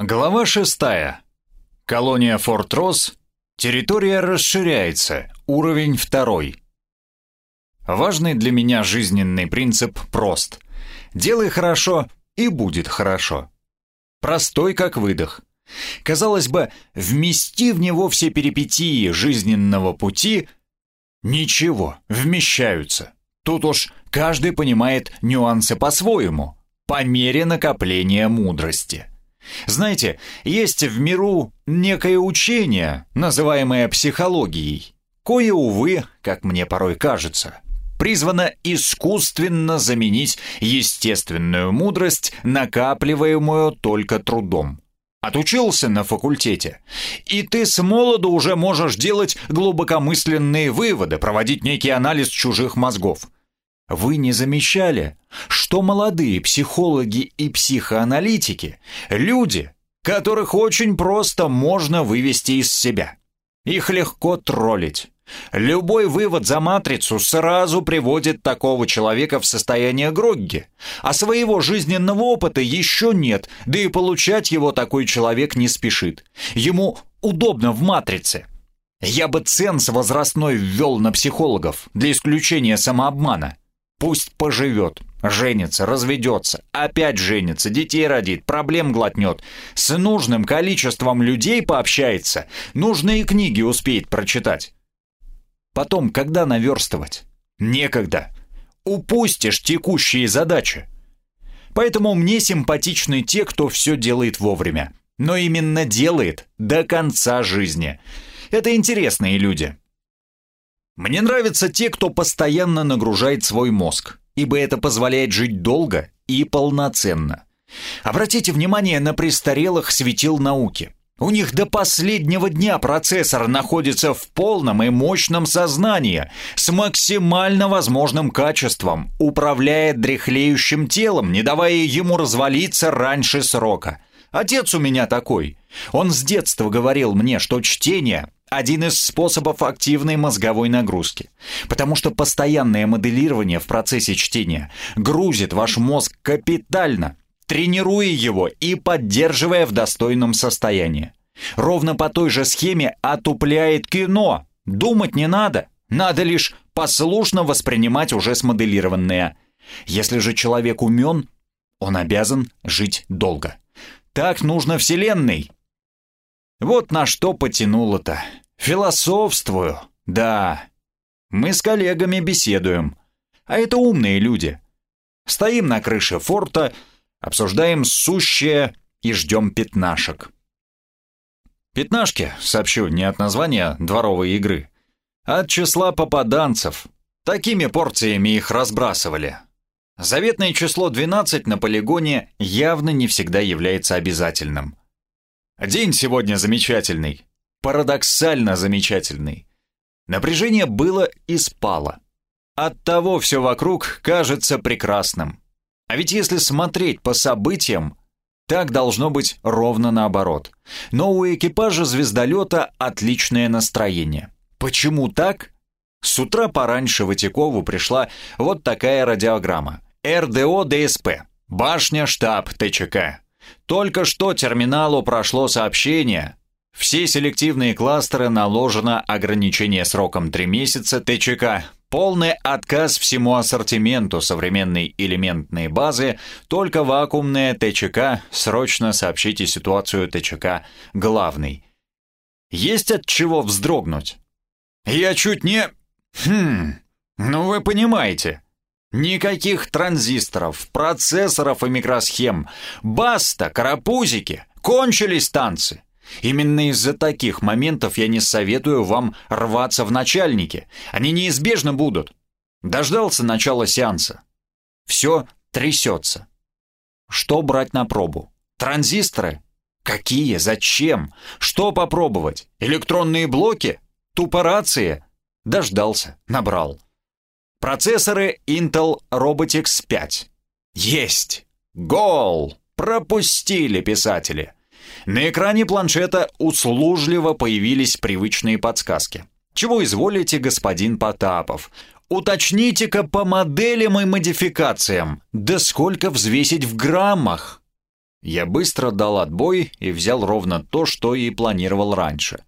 Глава шестая. Колония Форт Росс. Территория расширяется. Уровень второй. Важный для меня жизненный принцип прост. Делай хорошо, и будет хорошо. Простой, как выдох. Казалось бы, вмести в него все перипетии жизненного пути — ничего, вмещаются. Тут уж каждый понимает нюансы по-своему, по мере накопления мудрости. Знаете, есть в миру некое учение, называемое психологией, кое, увы, как мне порой кажется, призвано искусственно заменить естественную мудрость, накапливаемую только трудом. Отучился на факультете, и ты с молоду уже можешь делать глубокомысленные выводы, проводить некий анализ чужих мозгов – вы не замечали, что молодые психологи и психоаналитики – люди, которых очень просто можно вывести из себя. Их легко троллить. Любой вывод за матрицу сразу приводит такого человека в состояние Грогги, а своего жизненного опыта еще нет, да и получать его такой человек не спешит. Ему удобно в матрице. Я бы ценз возрастной ввел на психологов для исключения самообмана. Пусть поживет, женится, разведется, опять женится, детей родит, проблем глотнет, с нужным количеством людей пообщается, нужные книги успеет прочитать. Потом, когда наверстывать? Некогда. Упустишь текущие задачи. Поэтому мне симпатичны те, кто все делает вовремя. Но именно делает до конца жизни. Это интересные люди. Мне нравятся те, кто постоянно нагружает свой мозг, ибо это позволяет жить долго и полноценно. Обратите внимание на престарелых светил науки. У них до последнего дня процессор находится в полном и мощном сознании, с максимально возможным качеством, управляет дряхлеющим телом, не давая ему развалиться раньше срока. Отец у меня такой. Он с детства говорил мне, что чтение один из способов активной мозговой нагрузки, потому что постоянное моделирование в процессе чтения грузит ваш мозг капитально, тренируя его и поддерживая в достойном состоянии. Ровно по той же схеме отупляет кино. Думать не надо, надо лишь послушно воспринимать уже смоделированное. Если же человек умен, он обязан жить долго. Так нужно Вселенной, вот на что потянуло-то. Философствую, да. Мы с коллегами беседуем. А это умные люди. Стоим на крыше форта, обсуждаем сущее и ждем пятнашек. Пятнашки, сообщу, не от названия дворовой игры, а от числа попаданцев. Такими порциями их разбрасывали. Заветное число 12 на полигоне явно не всегда является обязательным. День сегодня замечательный. Парадоксально замечательный. Напряжение было и спало. Оттого все вокруг кажется прекрасным. А ведь если смотреть по событиям, так должно быть ровно наоборот. Но у экипажа звездолета отличное настроение. Почему так? С утра пораньше Ватикову пришла вот такая радиограмма. РДО ДСП. Башня штаб ТЧК. Только что терминалу прошло сообщение. Все селективные кластеры наложено ограничение сроком 3 месяца ТЧК. Полный отказ всему ассортименту современной элементной базы, только вакуумная ТЧК, срочно сообщите ситуацию ТЧК главный. Есть от чего вздрогнуть. Я чуть не... Хм, ну вы понимаете. Никаких транзисторов, процессоров и микросхем. Баста, карапузики. Кончились танцы. Именно из-за таких моментов я не советую вам рваться в начальники. Они неизбежно будут. Дождался начала сеанса. Все трясется. Что брать на пробу? Транзисторы? Какие? Зачем? Что попробовать? Электронные блоки? Тупорации? Дождался, набрал. Процессоры Intel Robotics 5. Есть! Гол! Пропустили писатели. На экране планшета услужливо появились привычные подсказки. Чего изволите, господин Потапов? Уточните-ка по моделям и модификациям. Да сколько взвесить в граммах? Я быстро дал отбой и взял ровно то, что и планировал раньше.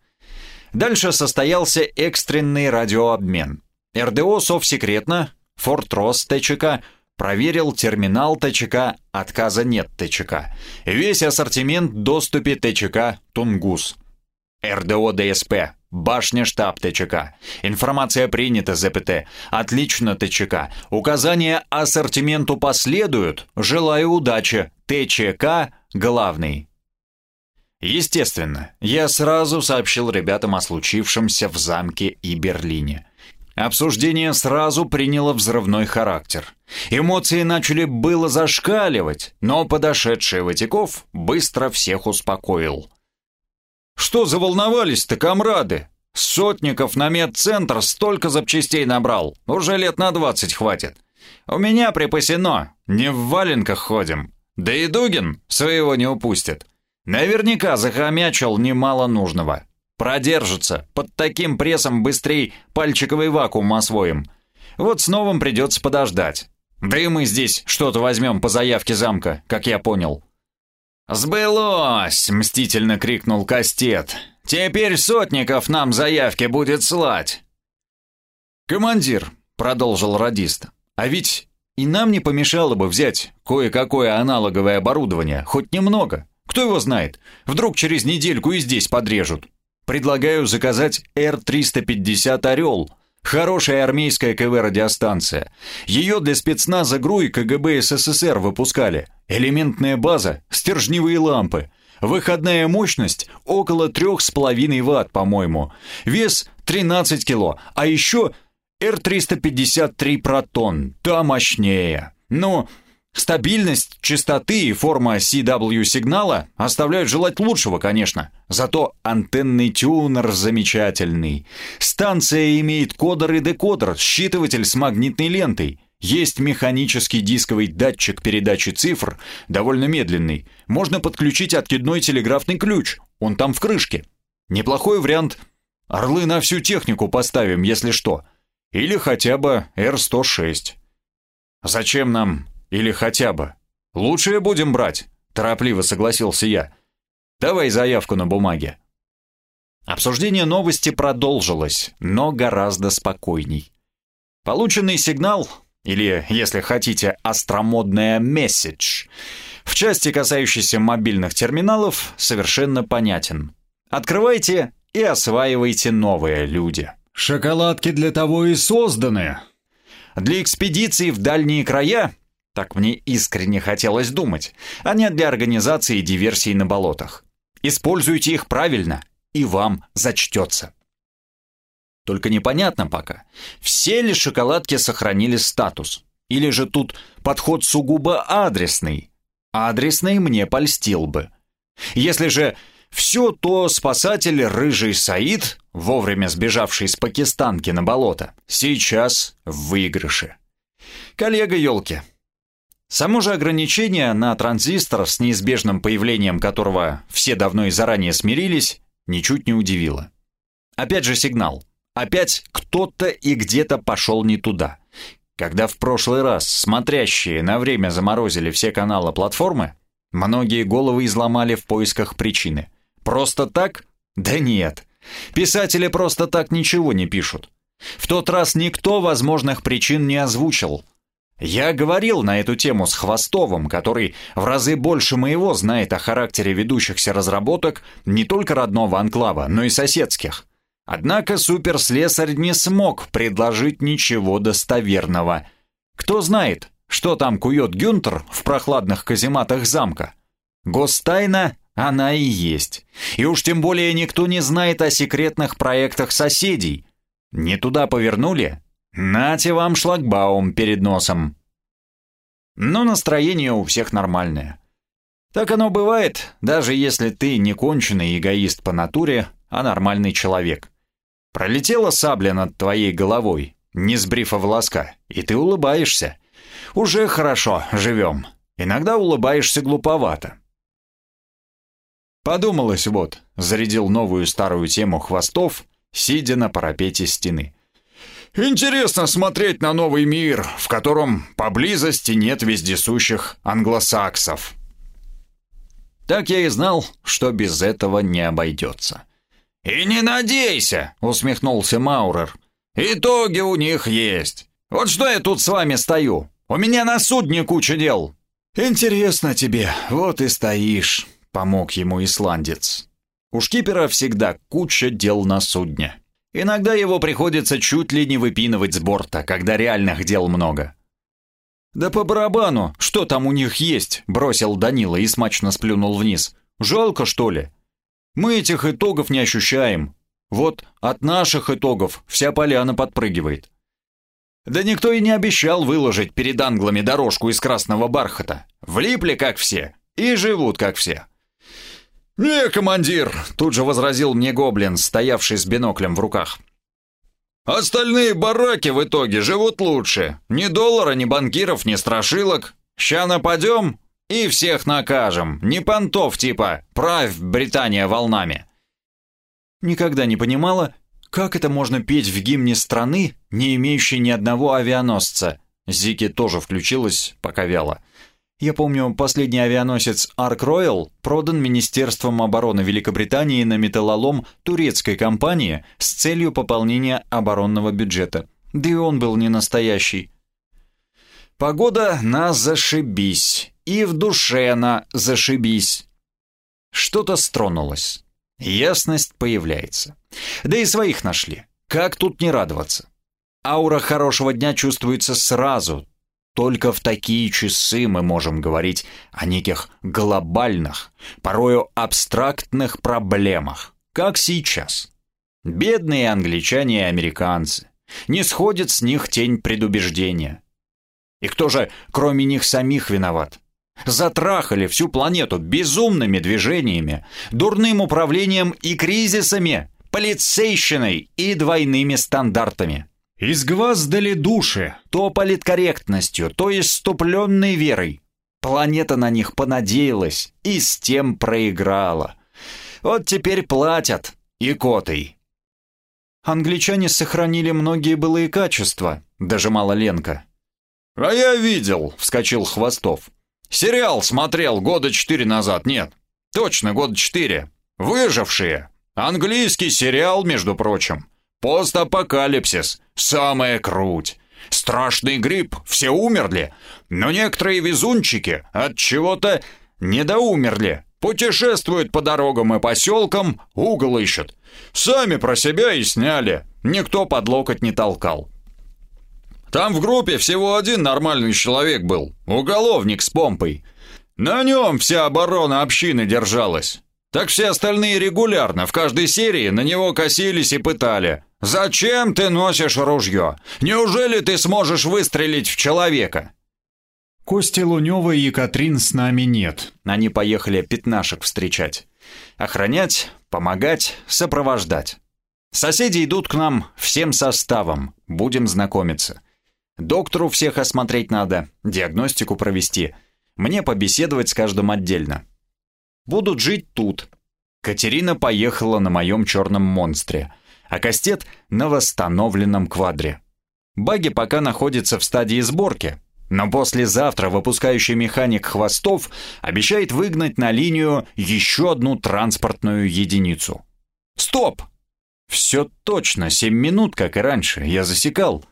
Дальше состоялся экстренный радиообмен. РДО совсекретно, Фортрос ТЧК, проверил терминал ТЧК, отказа нет ТЧК. Весь ассортимент доступе ТЧК Тунгус. РДО ДСП, башня штаб ТЧК. Информация принята ЗПТ. Отлично ТЧК. Указания ассортименту последуют. Желаю удачи. ТЧК главный. Естественно, я сразу сообщил ребятам о случившемся в замке и Берлине. Обсуждение сразу приняло взрывной характер. Эмоции начали было зашкаливать, но подошедший Ватиков быстро всех успокоил. «Что заволновались-то, комрады? Сотников на медцентр столько запчастей набрал, уже лет на двадцать хватит. У меня припасено, не в валенках ходим. Да и Дугин своего не упустит. Наверняка захомячил немало нужного. Продержится, под таким прессом быстрей пальчиковый вакуум освоим. Вот с новым придется подождать. Да и мы здесь что-то возьмем по заявке замка, как я понял». «Сбылось!» — мстительно крикнул Кастет. «Теперь Сотников нам заявки будет слать!» «Командир», — продолжил радист, — «а ведь и нам не помешало бы взять кое-какое аналоговое оборудование, хоть немного. Кто его знает, вдруг через недельку и здесь подрежут. Предлагаю заказать Р-350 «Орел». Хорошая армейская КВ-радиостанция. Ее для спецназа ГРУ и КГБ СССР выпускали. Элементная база, стержневые лампы. Выходная мощность около 3,5 Вт, по-моему. Вес 13 кило. А еще Р-353 «Протон». Та мощнее. Ну, Стабильность, частоты и форма CW-сигнала оставляют желать лучшего, конечно. Зато антенный тюнер замечательный. Станция имеет кодер и декодер, считыватель с магнитной лентой. Есть механический дисковый датчик передачи цифр, довольно медленный. Можно подключить откидной телеграфный ключ, он там в крышке. Неплохой вариант. Орлы на всю технику поставим, если что. Или хотя бы Р-106. Зачем нам или хотя бы. Лучшее будем брать, торопливо согласился я. Давай заявку на бумаге. Обсуждение новости продолжилось, но гораздо спокойней. Полученный сигнал, или, если хотите, остромодная месседж, в части, касающейся мобильных терминалов, совершенно понятен. Открывайте и осваивайте новые люди. Шоколадки для того и созданы. Для экспедиции в дальние края так мне искренне хотелось думать, а не для организации диверсий на болотах. Используйте их правильно, и вам зачтется. Только непонятно пока, все ли шоколадки сохранили статус, или же тут подход сугубо адресный. Адресный мне польстил бы. Если же все, то спасатель Рыжий Саид, вовремя сбежавший с пакистанки на болото, сейчас в выигрыше. Коллега елки, Само же ограничение на транзистор, с неизбежным появлением которого все давно и заранее смирились, ничуть не удивило. Опять же сигнал. Опять кто-то и где-то пошел не туда. Когда в прошлый раз смотрящие на время заморозили все каналы платформы, многие головы изломали в поисках причины. Просто так? Да нет. Писатели просто так ничего не пишут. В тот раз никто возможных причин не озвучил, я говорил на эту тему с Хвостовым, который в разы больше моего знает о характере ведущихся разработок не только родного анклава, но и соседских. Однако суперслесарь не смог предложить ничего достоверного. Кто знает, что там кует Гюнтер в прохладных казематах замка? Гостайна она и есть. И уж тем более никто не знает о секретных проектах соседей. Не туда повернули, Нате вам шлагбаум перед носом. Но настроение у всех нормальное. Так оно бывает, даже если ты не конченый эгоист по натуре, а нормальный человек. Пролетела сабля над твоей головой, не сбрив волоска, и ты улыбаешься. Уже хорошо, живем. Иногда улыбаешься глуповато. Подумалось вот, зарядил новую старую тему хвостов, сидя на парапете стены. Интересно смотреть на новый мир, в котором поблизости нет вездесущих англосаксов. Так я и знал, что без этого не обойдется. «И не надейся!» — усмехнулся Маурер. «Итоги у них есть. Вот что я тут с вами стою? У меня на судне куча дел». «Интересно тебе, вот и стоишь», — помог ему исландец. У шкипера всегда куча дел на судне. Иногда его приходится чуть ли не выпинывать с борта, когда реальных дел много. «Да по барабану, что там у них есть?» – бросил Данила и смачно сплюнул вниз. «Жалко, что ли? Мы этих итогов не ощущаем. Вот от наших итогов вся поляна подпрыгивает. Да никто и не обещал выложить перед англами дорожку из красного бархата. Влипли, как все, и живут, как все. «Не, командир!» — тут же возразил мне гоблин, стоявший с биноклем в руках. «Остальные бараки в итоге живут лучше. Ни доллара, ни банкиров, ни страшилок. Ща нападем и всех накажем. Не понтов типа «Правь, Британия, волнами». Никогда не понимала, как это можно петь в гимне страны, не имеющей ни одного авианосца? Зики тоже включилась, пока вяло. Я помню, последний авианосец Арк Роyal продан Министерством обороны Великобритании на металлолом турецкой компании с целью пополнения оборонного бюджета. Да и он был не настоящий. Погода на зашибись. И в душе на зашибись. Что-то стронулось. Ясность появляется. Да и своих нашли. Как тут не радоваться? Аура хорошего дня чувствуется сразу. Только в такие часы мы можем говорить о неких глобальных, порою абстрактных проблемах, как сейчас. Бедные англичане и американцы. Не сходит с них тень предубеждения. И кто же, кроме них самих, виноват? Затрахали всю планету безумными движениями, дурным управлением и кризисами, полицейщиной и двойными стандартами. Изгваздали души то политкорректностью, то иступленной верой. Планета на них понадеялась и с тем проиграла. Вот теперь платят и котой. Англичане сохранили многие былые качества, даже мало Ленка. «А я видел», — вскочил Хвостов. Сериал смотрел года четыре назад, нет, точно года четыре. «Выжившие». Английский сериал, между прочим. Постапокалипсис. Самая круть. Страшный грипп, все умерли. Но некоторые везунчики от чего-то недоумерли. Путешествуют по дорогам и поселкам, угол ищут. Сами про себя и сняли. Никто под локоть не толкал. Там в группе всего один нормальный человек был, уголовник с помпой. На нем вся оборона общины держалась. Так все остальные регулярно, в каждой серии на него косились и пытали. «Зачем ты носишь ружье? Неужели ты сможешь выстрелить в человека?» Кости Лунёва и Екатрин с нами нет. Они поехали пятнашек встречать. Охранять, помогать, сопровождать. Соседи идут к нам всем составом. Будем знакомиться. Доктору всех осмотреть надо, диагностику провести. Мне побеседовать с каждым отдельно. Будут жить тут. Катерина поехала на моем черном монстре, а Кастет на восстановленном квадре. Баги пока находится в стадии сборки, но послезавтра выпускающий механик Хвостов обещает выгнать на линию еще одну транспортную единицу. Стоп! Все точно, 7 минут, как и раньше, я засекал.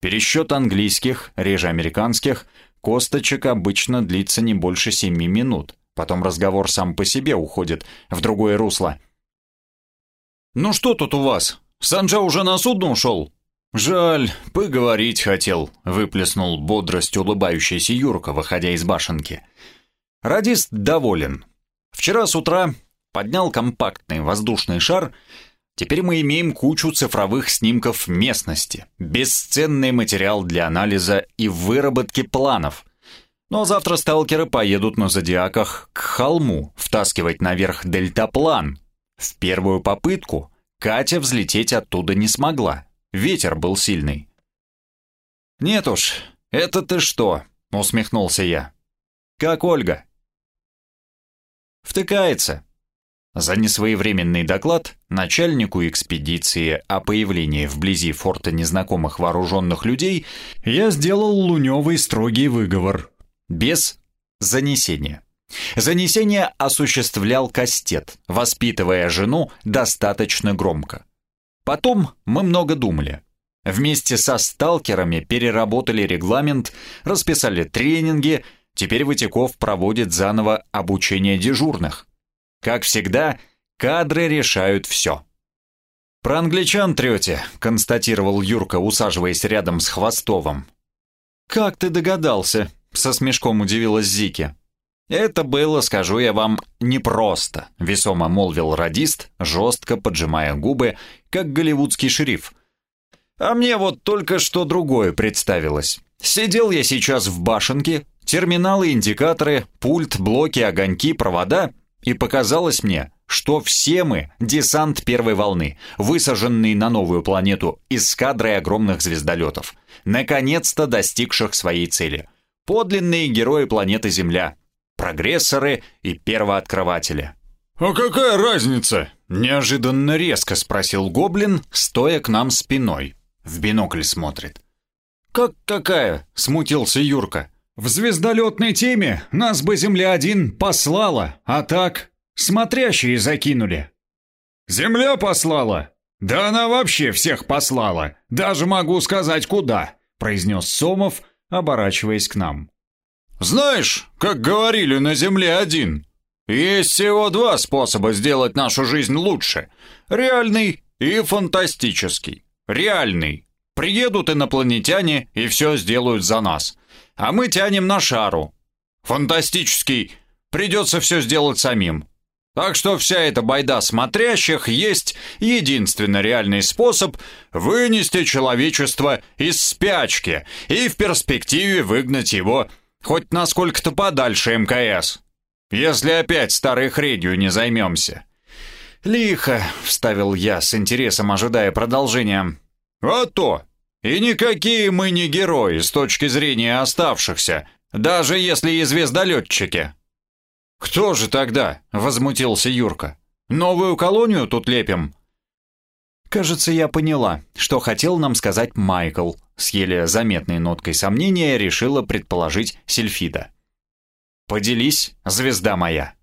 Пересчет английских, реже американских, косточек обычно длится не больше семи минут. Потом разговор сам по себе уходит в другое русло. «Ну что тут у вас? Санджа уже на судно ушел?» «Жаль, поговорить хотел», — выплеснул бодрость улыбающийся Юрка, выходя из башенки. Радист доволен. Вчера с утра поднял компактный воздушный шар Теперь мы имеем кучу цифровых снимков местности, бесценный материал для анализа и выработки планов. Но завтра сталкеры поедут на зодиаках к холму, втаскивать наверх дельтаплан. В первую попытку Катя взлететь оттуда не смогла, ветер был сильный. «Нет уж, это ты что?» — усмехнулся я. «Как Ольга?» «Втыкается», за несвоевременный доклад начальнику экспедиции о появлении вблизи форта незнакомых вооруженных людей я сделал Луневый строгий выговор. Без занесения. Занесение осуществлял Кастет, воспитывая жену достаточно громко. Потом мы много думали. Вместе со сталкерами переработали регламент, расписали тренинги, теперь Ватяков проводит заново обучение дежурных. Как всегда, кадры решают все. «Про англичан трете», — констатировал Юрка, усаживаясь рядом с Хвостовым. «Как ты догадался?» — со смешком удивилась Зики. «Это было, скажу я вам, непросто», — весомо молвил радист, жестко поджимая губы, как голливудский шериф. «А мне вот только что другое представилось. Сидел я сейчас в башенке, терминалы, индикаторы, пульт, блоки, огоньки, провода, и показалось мне, что все мы — десант первой волны, высаженный на новую планету эскадрой огромных звездолетов, наконец-то достигших своей цели. Подлинные герои планеты Земля, прогрессоры и первооткрыватели. «А какая разница?» — неожиданно резко спросил Гоблин, стоя к нам спиной. В бинокль смотрит. «Как какая?» — смутился Юрка. «В звездолетной теме нас бы Земля-1 послала, а так Смотрящие закинули. Земля послала? Да она вообще всех послала. Даже могу сказать, куда, произнес Сомов, оборачиваясь к нам. Знаешь, как говорили на Земле один, есть всего два способа сделать нашу жизнь лучше. Реальный и фантастический. Реальный. Приедут инопланетяне и все сделают за нас. А мы тянем на шару. Фантастический. Придется все сделать самим. Так что вся эта байда смотрящих есть единственный реальный способ вынести человечество из спячки и в перспективе выгнать его хоть насколько-то подальше МКС. Если опять старой хренью не займемся. «Лихо», — вставил я, с интересом ожидая продолжения. «А то! И никакие мы не герои с точки зрения оставшихся, даже если и звездолетчики. «Кто же тогда?» — возмутился Юрка. «Новую колонию тут лепим?» Кажется, я поняла, что хотел нам сказать Майкл. С еле заметной ноткой сомнения решила предположить Сильфида. «Поделись, звезда моя!»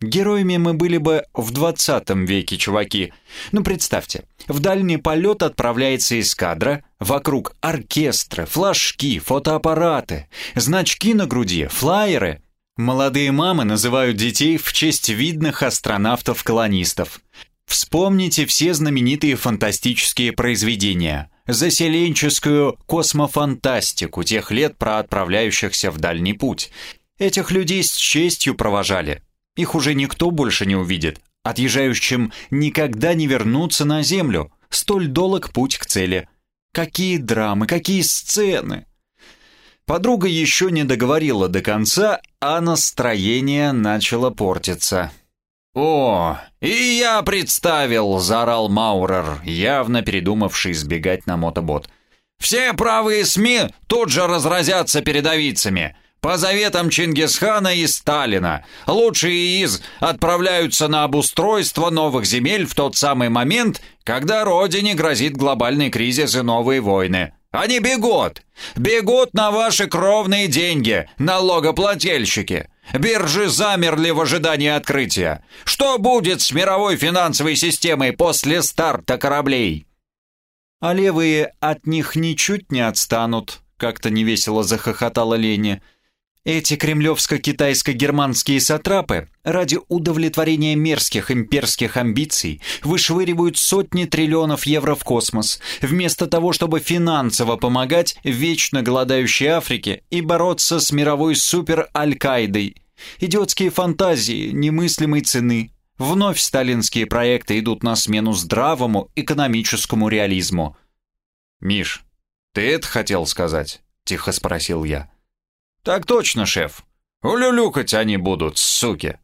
Героями мы были бы в 20 веке, чуваки. Ну, представьте, в дальний полет отправляется эскадра, вокруг оркестры, флажки, фотоаппараты, значки на груди, флайеры, Молодые мамы называют детей в честь видных астронавтов-колонистов. Вспомните все знаменитые фантастические произведения, заселенческую космофантастику тех лет про отправляющихся в дальний путь. Этих людей с честью провожали. Их уже никто больше не увидит. Отъезжающим никогда не вернуться на Землю. Столь долг путь к цели. Какие драмы, какие сцены! Подруга еще не договорила до конца, а настроение начало портиться. «О, и я представил!» – заорал Маурер, явно передумавший сбегать на мотобот. «Все правые СМИ тут же разразятся передовицами. По заветам Чингисхана и Сталина лучшие из отправляются на обустройство новых земель в тот самый момент, когда родине грозит глобальный кризис и новые войны. Они бегут! Бегут на ваши кровные деньги, налогоплательщики! Биржи замерли в ожидании открытия. Что будет с мировой финансовой системой после старта кораблей? А левые от них ничуть не отстанут, как-то невесело захохотала Леня. Эти кремлевско-китайско-германские сатрапы ради удовлетворения мерзких имперских амбиций вышвыривают сотни триллионов евро в космос, вместо того, чтобы финансово помогать вечно голодающей Африке и бороться с мировой супер-Аль-Каидой. Идиотские фантазии немыслимой цены. Вновь сталинские проекты идут на смену здравому экономическому реализму. «Миш, ты это хотел сказать?» – тихо спросил я. «Так точно, шеф. Улюлюкать они будут, суки.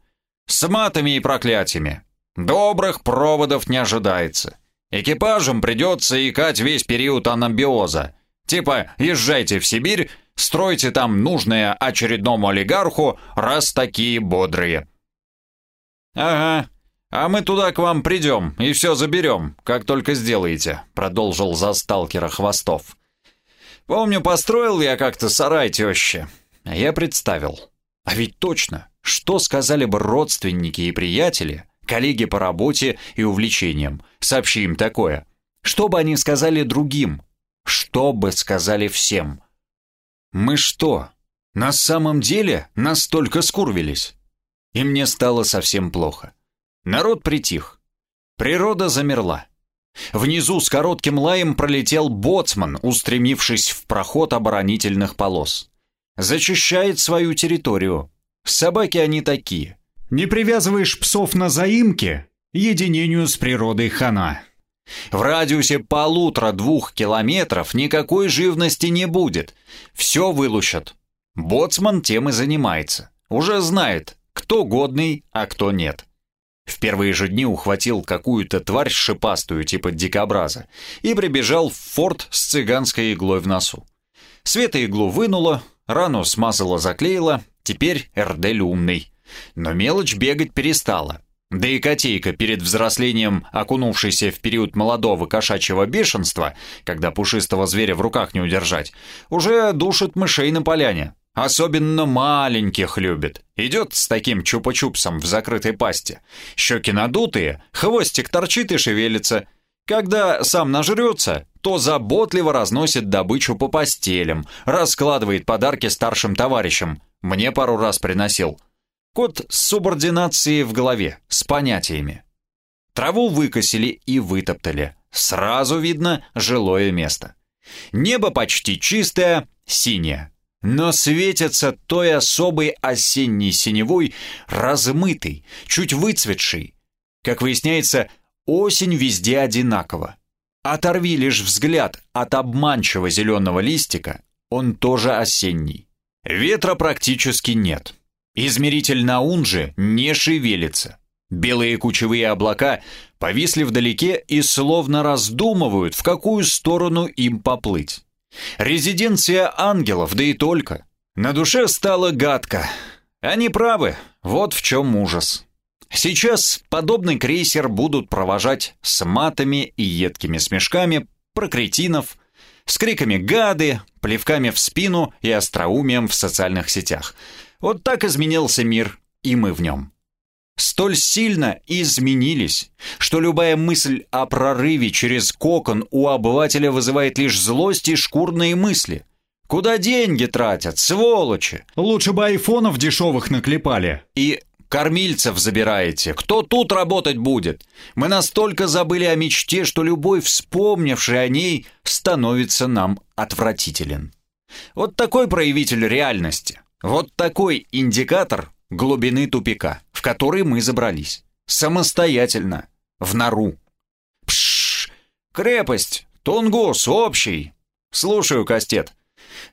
С матами и проклятиями. Добрых проводов не ожидается. Экипажам придется икать весь период анабиоза. Типа, езжайте в Сибирь, стройте там нужное очередному олигарху, раз такие бодрые». «Ага, а мы туда к вам придем и все заберем, как только сделаете», продолжил за сталкера Хвостов. «Помню, построил я как-то сарай тещи. Я представил. А ведь точно, что сказали бы родственники и приятели, коллеги по работе и увлечениям, сообщи им такое. Что бы они сказали другим? Что бы сказали всем? Мы что, на самом деле настолько скурвились? И мне стало совсем плохо. Народ притих. Природа замерла. Внизу с коротким лаем пролетел боцман, устремившись в проход оборонительных полос. Зачищает свою территорию. Собаки они такие. Не привязываешь псов на заимке, единению с природой хана. В радиусе полутора-двух километров никакой живности не будет. Все вылущат. Боцман тем и занимается. Уже знает, кто годный, а кто нет. В первые же дни ухватил какую-то тварь шипастую типа дикобраза и прибежал в форт с цыганской иглой в носу. Света иглу вынула, рану смазала заклеила, теперь Эрдель умный. Но мелочь бегать перестала. Да и котейка перед взрослением, окунувшийся в период молодого кошачьего бешенства, когда пушистого зверя в руках не удержать, уже душит мышей на поляне. Особенно маленьких любит. Идет с таким чупа-чупсом в закрытой пасти. Щеки надутые, хвостик торчит и шевелится. Когда сам нажрется, то заботливо разносит добычу по постелям, раскладывает подарки старшим товарищам. Мне пару раз приносил. Кот с субординацией в голове, с понятиями. Траву выкосили и вытоптали. Сразу видно жилое место. Небо почти чистое, синее но светится той особой осенней синевой, размытой, чуть выцветшей. Как выясняется, осень везде одинакова. Оторви лишь взгляд от обманчиво зеленого листика, он тоже осенний. Ветра практически нет. Измеритель на Унже не шевелится. Белые кучевые облака повисли вдалеке и словно раздумывают, в какую сторону им поплыть. Резиденция ангелов, да и только. На душе стало гадко. Они правы, вот в чем ужас. Сейчас подобный крейсер будут провожать с матами и едкими смешками про кретинов, с криками «гады», плевками в спину и остроумием в социальных сетях. Вот так изменился мир, и мы в нем столь сильно изменились, что любая мысль о прорыве через кокон у обывателя вызывает лишь злость и шкурные мысли. Куда деньги тратят, сволочи? Лучше бы айфонов дешевых наклепали. И кормильцев забираете. Кто тут работать будет? Мы настолько забыли о мечте, что любой, вспомнивший о ней, становится нам отвратителен. Вот такой проявитель реальности. Вот такой индикатор глубины тупика, в который мы забрались. Самостоятельно. В нору. Пшш! Крепость! Тунгус общий! Слушаю, Кастет.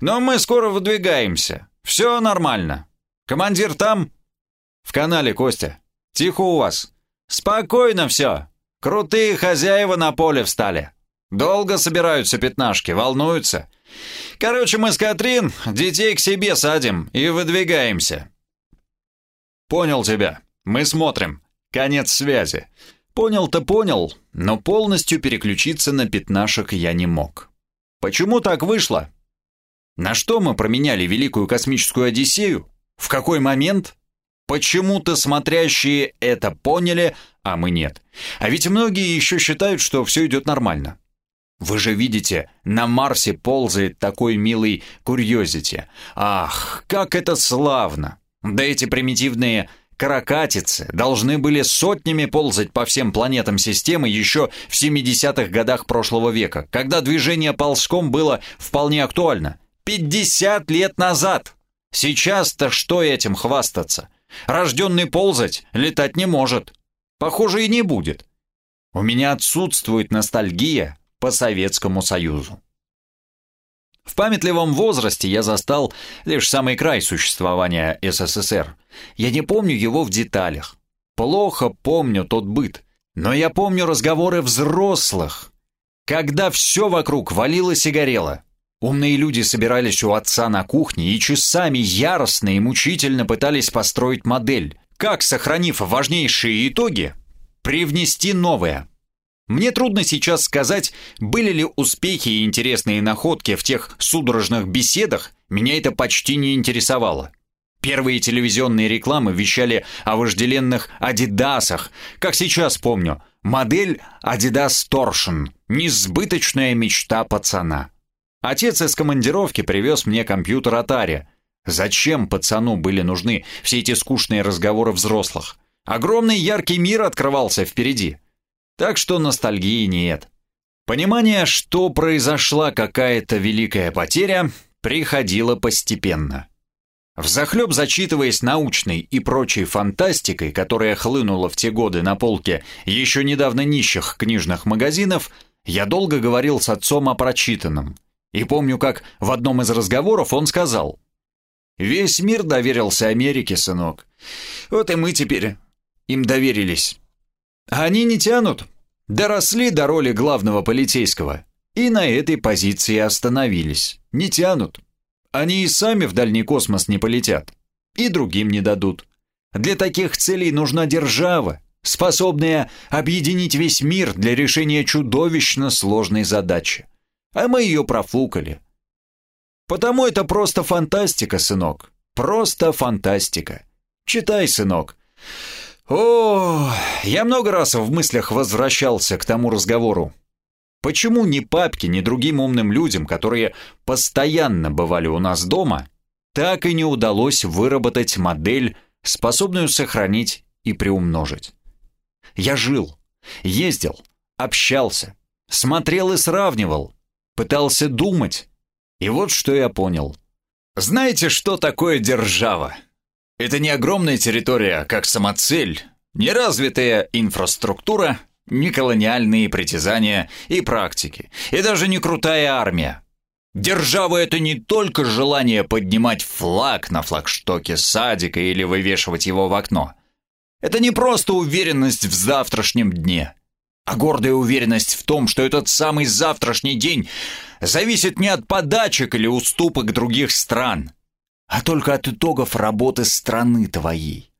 Но мы скоро выдвигаемся. Все нормально. Командир там? В канале, Костя. Тихо у вас. Спокойно все. Крутые хозяева на поле встали. Долго собираются пятнашки, волнуются. Короче, мы с Катрин детей к себе садим и выдвигаемся. «Понял тебя. Мы смотрим. Конец связи». Понял-то понял, но полностью переключиться на пятнашек я не мог. Почему так вышло? На что мы променяли Великую Космическую Одиссею? В какой момент? Почему-то смотрящие это поняли, а мы нет. А ведь многие еще считают, что все идет нормально. Вы же видите, на Марсе ползает такой милый курьезити. Ах, как это славно! Да эти примитивные каракатицы должны были сотнями ползать по всем планетам системы еще в 70-х годах прошлого века, когда движение ползком было вполне актуально. 50 лет назад! Сейчас-то что этим хвастаться? Рожденный ползать летать не может. Похоже, и не будет. У меня отсутствует ностальгия по Советскому Союзу. В памятливом возрасте я застал лишь самый край существования СССР. Я не помню его в деталях. Плохо помню тот быт. Но я помню разговоры взрослых, когда все вокруг валилось и горело. Умные люди собирались у отца на кухне и часами яростно и мучительно пытались построить модель, как, сохранив важнейшие итоги, привнести новое. Мне трудно сейчас сказать, были ли успехи и интересные находки в тех судорожных беседах, меня это почти не интересовало. Первые телевизионные рекламы вещали о вожделенных «Адидасах», как сейчас помню, модель «Адидас Torsion», несбыточная мечта пацана. Отец из командировки привез мне компьютер Atari. Зачем пацану были нужны все эти скучные разговоры взрослых? Огромный яркий мир открывался впереди. Так что ностальгии нет. Понимание, что произошла какая-то великая потеря, приходило постепенно. Взахлеб зачитываясь научной и прочей фантастикой, которая хлынула в те годы на полке еще недавно нищих книжных магазинов, я долго говорил с отцом о прочитанном. И помню, как в одном из разговоров он сказал, «Весь мир доверился Америке, сынок. Вот и мы теперь им доверились. Они не тянут. Доросли до роли главного полицейского. И на этой позиции остановились. Не тянут. Они и сами в дальний космос не полетят. И другим не дадут. Для таких целей нужна держава, способная объединить весь мир для решения чудовищно сложной задачи. А мы ее профукали. Потому это просто фантастика, сынок. Просто фантастика. Читай, сынок. О, я много раз в мыслях возвращался к тому разговору. Почему ни папке, ни другим умным людям, которые постоянно бывали у нас дома, так и не удалось выработать модель, способную сохранить и приумножить? Я жил, ездил, общался, смотрел и сравнивал, пытался думать. И вот что я понял. Знаете, что такое держава? Это не огромная территория, как самоцель, неразвитая инфраструктура, не колониальные притязания и практики, и даже не крутая армия. Держава — это не только желание поднимать флаг на флагштоке садика или вывешивать его в окно. Это не просто уверенность в завтрашнем дне, а гордая уверенность в том, что этот самый завтрашний день зависит не от подачек или уступок других стран, а только от итогов работы страны твоей.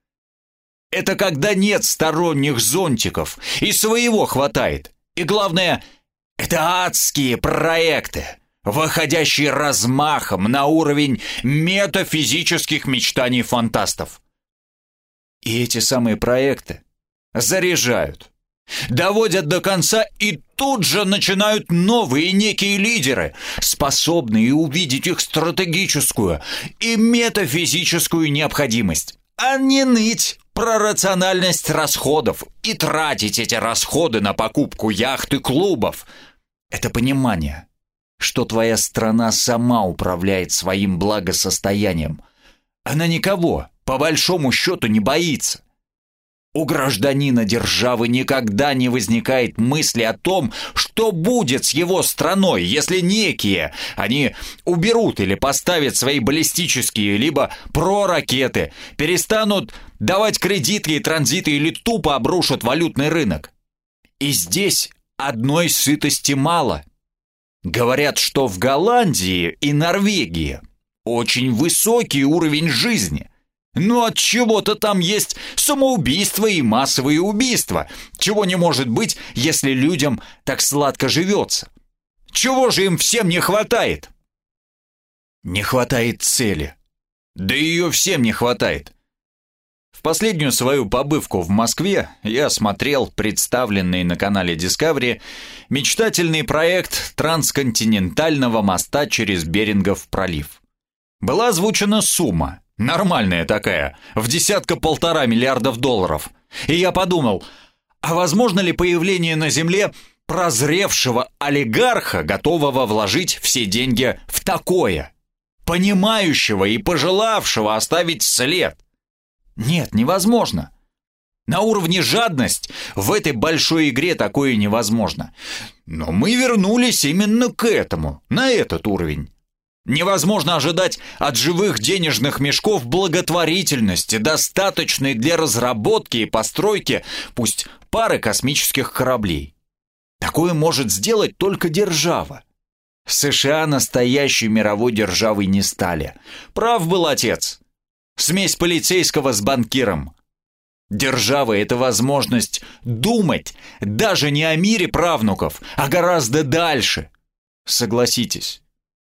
Это когда нет сторонних зонтиков, и своего хватает. И главное, это адские проекты, выходящие размахом на уровень метафизических мечтаний фантастов. И эти самые проекты заряжают, доводят до конца и тут же начинают новые некие лидеры, способные увидеть их стратегическую и метафизическую необходимость, а не ныть про рациональность расходов и тратить эти расходы на покупку яхт и клубов. Это понимание, что твоя страна сама управляет своим благосостоянием. Она никого, по большому счету, не боится. У гражданина державы никогда не возникает мысли о том, что будет с его страной, если некие они уберут или поставят свои баллистические либо проракеты, перестанут давать кредиты и транзиты или тупо обрушат валютный рынок. И здесь одной сытости мало. Говорят, что в Голландии и Норвегии очень высокий уровень жизни – но от чего-то там есть самоубийство и массовые убийства, чего не может быть, если людям так сладко живется. Чего же им всем не хватает? Не хватает цели. Да ее всем не хватает. В последнюю свою побывку в Москве я смотрел представленный на канале Discovery мечтательный проект трансконтинентального моста через Берингов пролив. Была озвучена сумма Нормальная такая, в десятка-полтора миллиардов долларов. И я подумал, а возможно ли появление на Земле прозревшего олигарха, готового вложить все деньги в такое? Понимающего и пожелавшего оставить след? Нет, невозможно. На уровне жадность в этой большой игре такое невозможно. Но мы вернулись именно к этому, на этот уровень. Невозможно ожидать от живых денежных мешков благотворительности, достаточной для разработки и постройки, пусть пары космических кораблей. Такое может сделать только держава. США настоящей мировой державой не стали. Прав был отец. Смесь полицейского с банкиром. Держава — это возможность думать даже не о мире правнуков, а гораздо дальше. Согласитесь,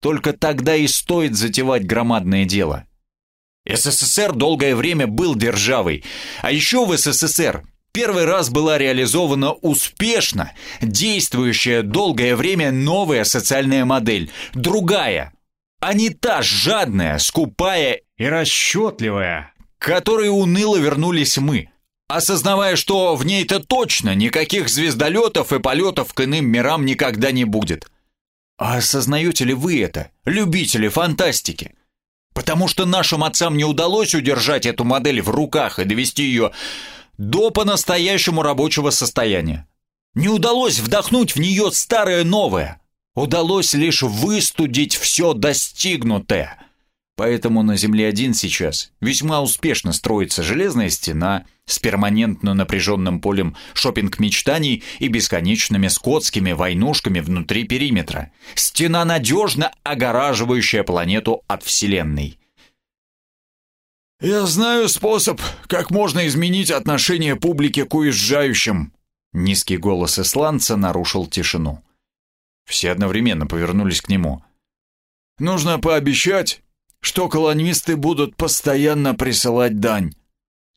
только тогда и стоит затевать громадное дело. СССР долгое время был державой, а еще в СССР первый раз была реализована успешно действующая долгое время новая социальная модель, другая, а не та жадная, скупая и расчетливая, к которой уныло вернулись мы, осознавая, что в ней-то точно никаких звездолетов и полетов к иным мирам никогда не будет. А осознаете ли вы это, любители фантастики? Потому что нашим отцам не удалось удержать эту модель в руках и довести ее до по-настоящему рабочего состояния. Не удалось вдохнуть в нее старое новое. Удалось лишь выстудить все достигнутое. Поэтому на Земле-1 сейчас весьма успешно строится железная стена с перманентно напряженным полем шопинг-мечтаний и бесконечными скотскими войнушками внутри периметра. Стена, надежно огораживающая планету от Вселенной. «Я знаю способ, как можно изменить отношение публики к уезжающим». Низкий голос исландца нарушил тишину. Все одновременно повернулись к нему. «Нужно пообещать, что колонисты будут постоянно присылать дань.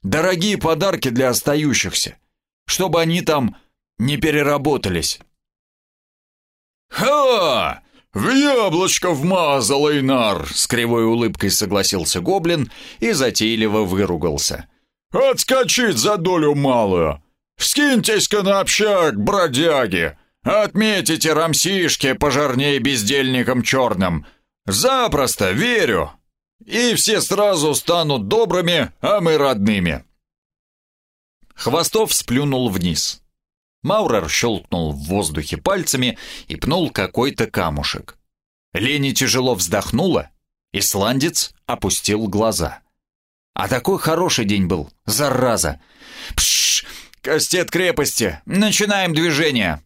Дорогие подарки для остающихся, чтобы они там не переработались». «Ха! «В яблочко вмазал, Эйнар!» — с кривой улыбкой согласился гоблин и затейливо выругался. «Отскочить за долю малую! Скиньтесь-ка на общак, бродяги! Отметите рамсишки пожарнее бездельником черным! Запросто, верю! И все сразу станут добрыми, а мы родными!» Хвостов сплюнул вниз. Маурер щелкнул в воздухе пальцами и пнул какой-то камушек. Лени тяжело вздохнула, исландец опустил глаза. А такой хороший день был, зараза. Пшш, кастет крепости, начинаем движение.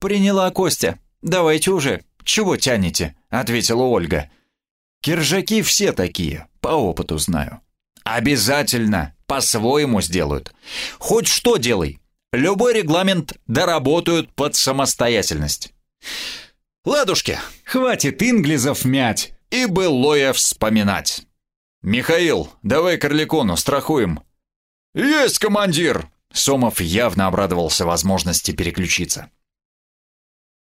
Приняла Костя. Давайте уже, чего тянете, ответила Ольга. Киржаки все такие, по опыту знаю. Обязательно, по-своему сделают. Хоть что делай, Любой регламент доработают под самостоятельность. Ладушки, хватит инглизов мять и былое вспоминать. Михаил, давай Корликону страхуем. Есть, командир! Сомов явно обрадовался возможности переключиться.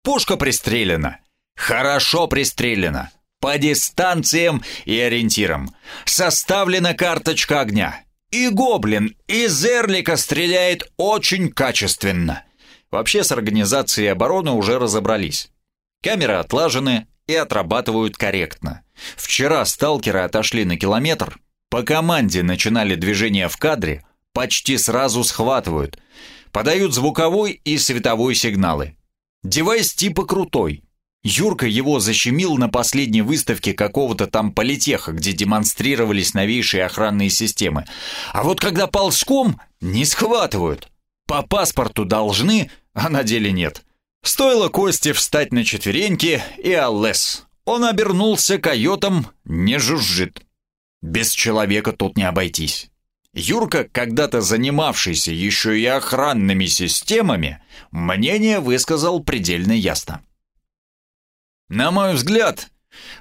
Пушка пристрелена. Хорошо пристрелена. По дистанциям и ориентирам. Составлена карточка огня. И гоблин из Эрлика стреляет очень качественно. Вообще с организацией обороны уже разобрались. Камеры отлажены и отрабатывают корректно. Вчера сталкеры отошли на километр, по команде начинали движение в кадре, почти сразу схватывают, подают звуковой и световой сигналы. Девайс типа крутой, Юрка его защемил на последней выставке какого-то там политеха, где демонстрировались новейшие охранные системы. А вот когда ползком, не схватывают. По паспорту должны, а на деле нет. Стоило Косте встать на четвереньки, и Аллес. Он обернулся койотом, не жужжит. Без человека тут не обойтись. Юрка, когда-то занимавшийся еще и охранными системами, мнение высказал предельно ясно. На мой взгляд,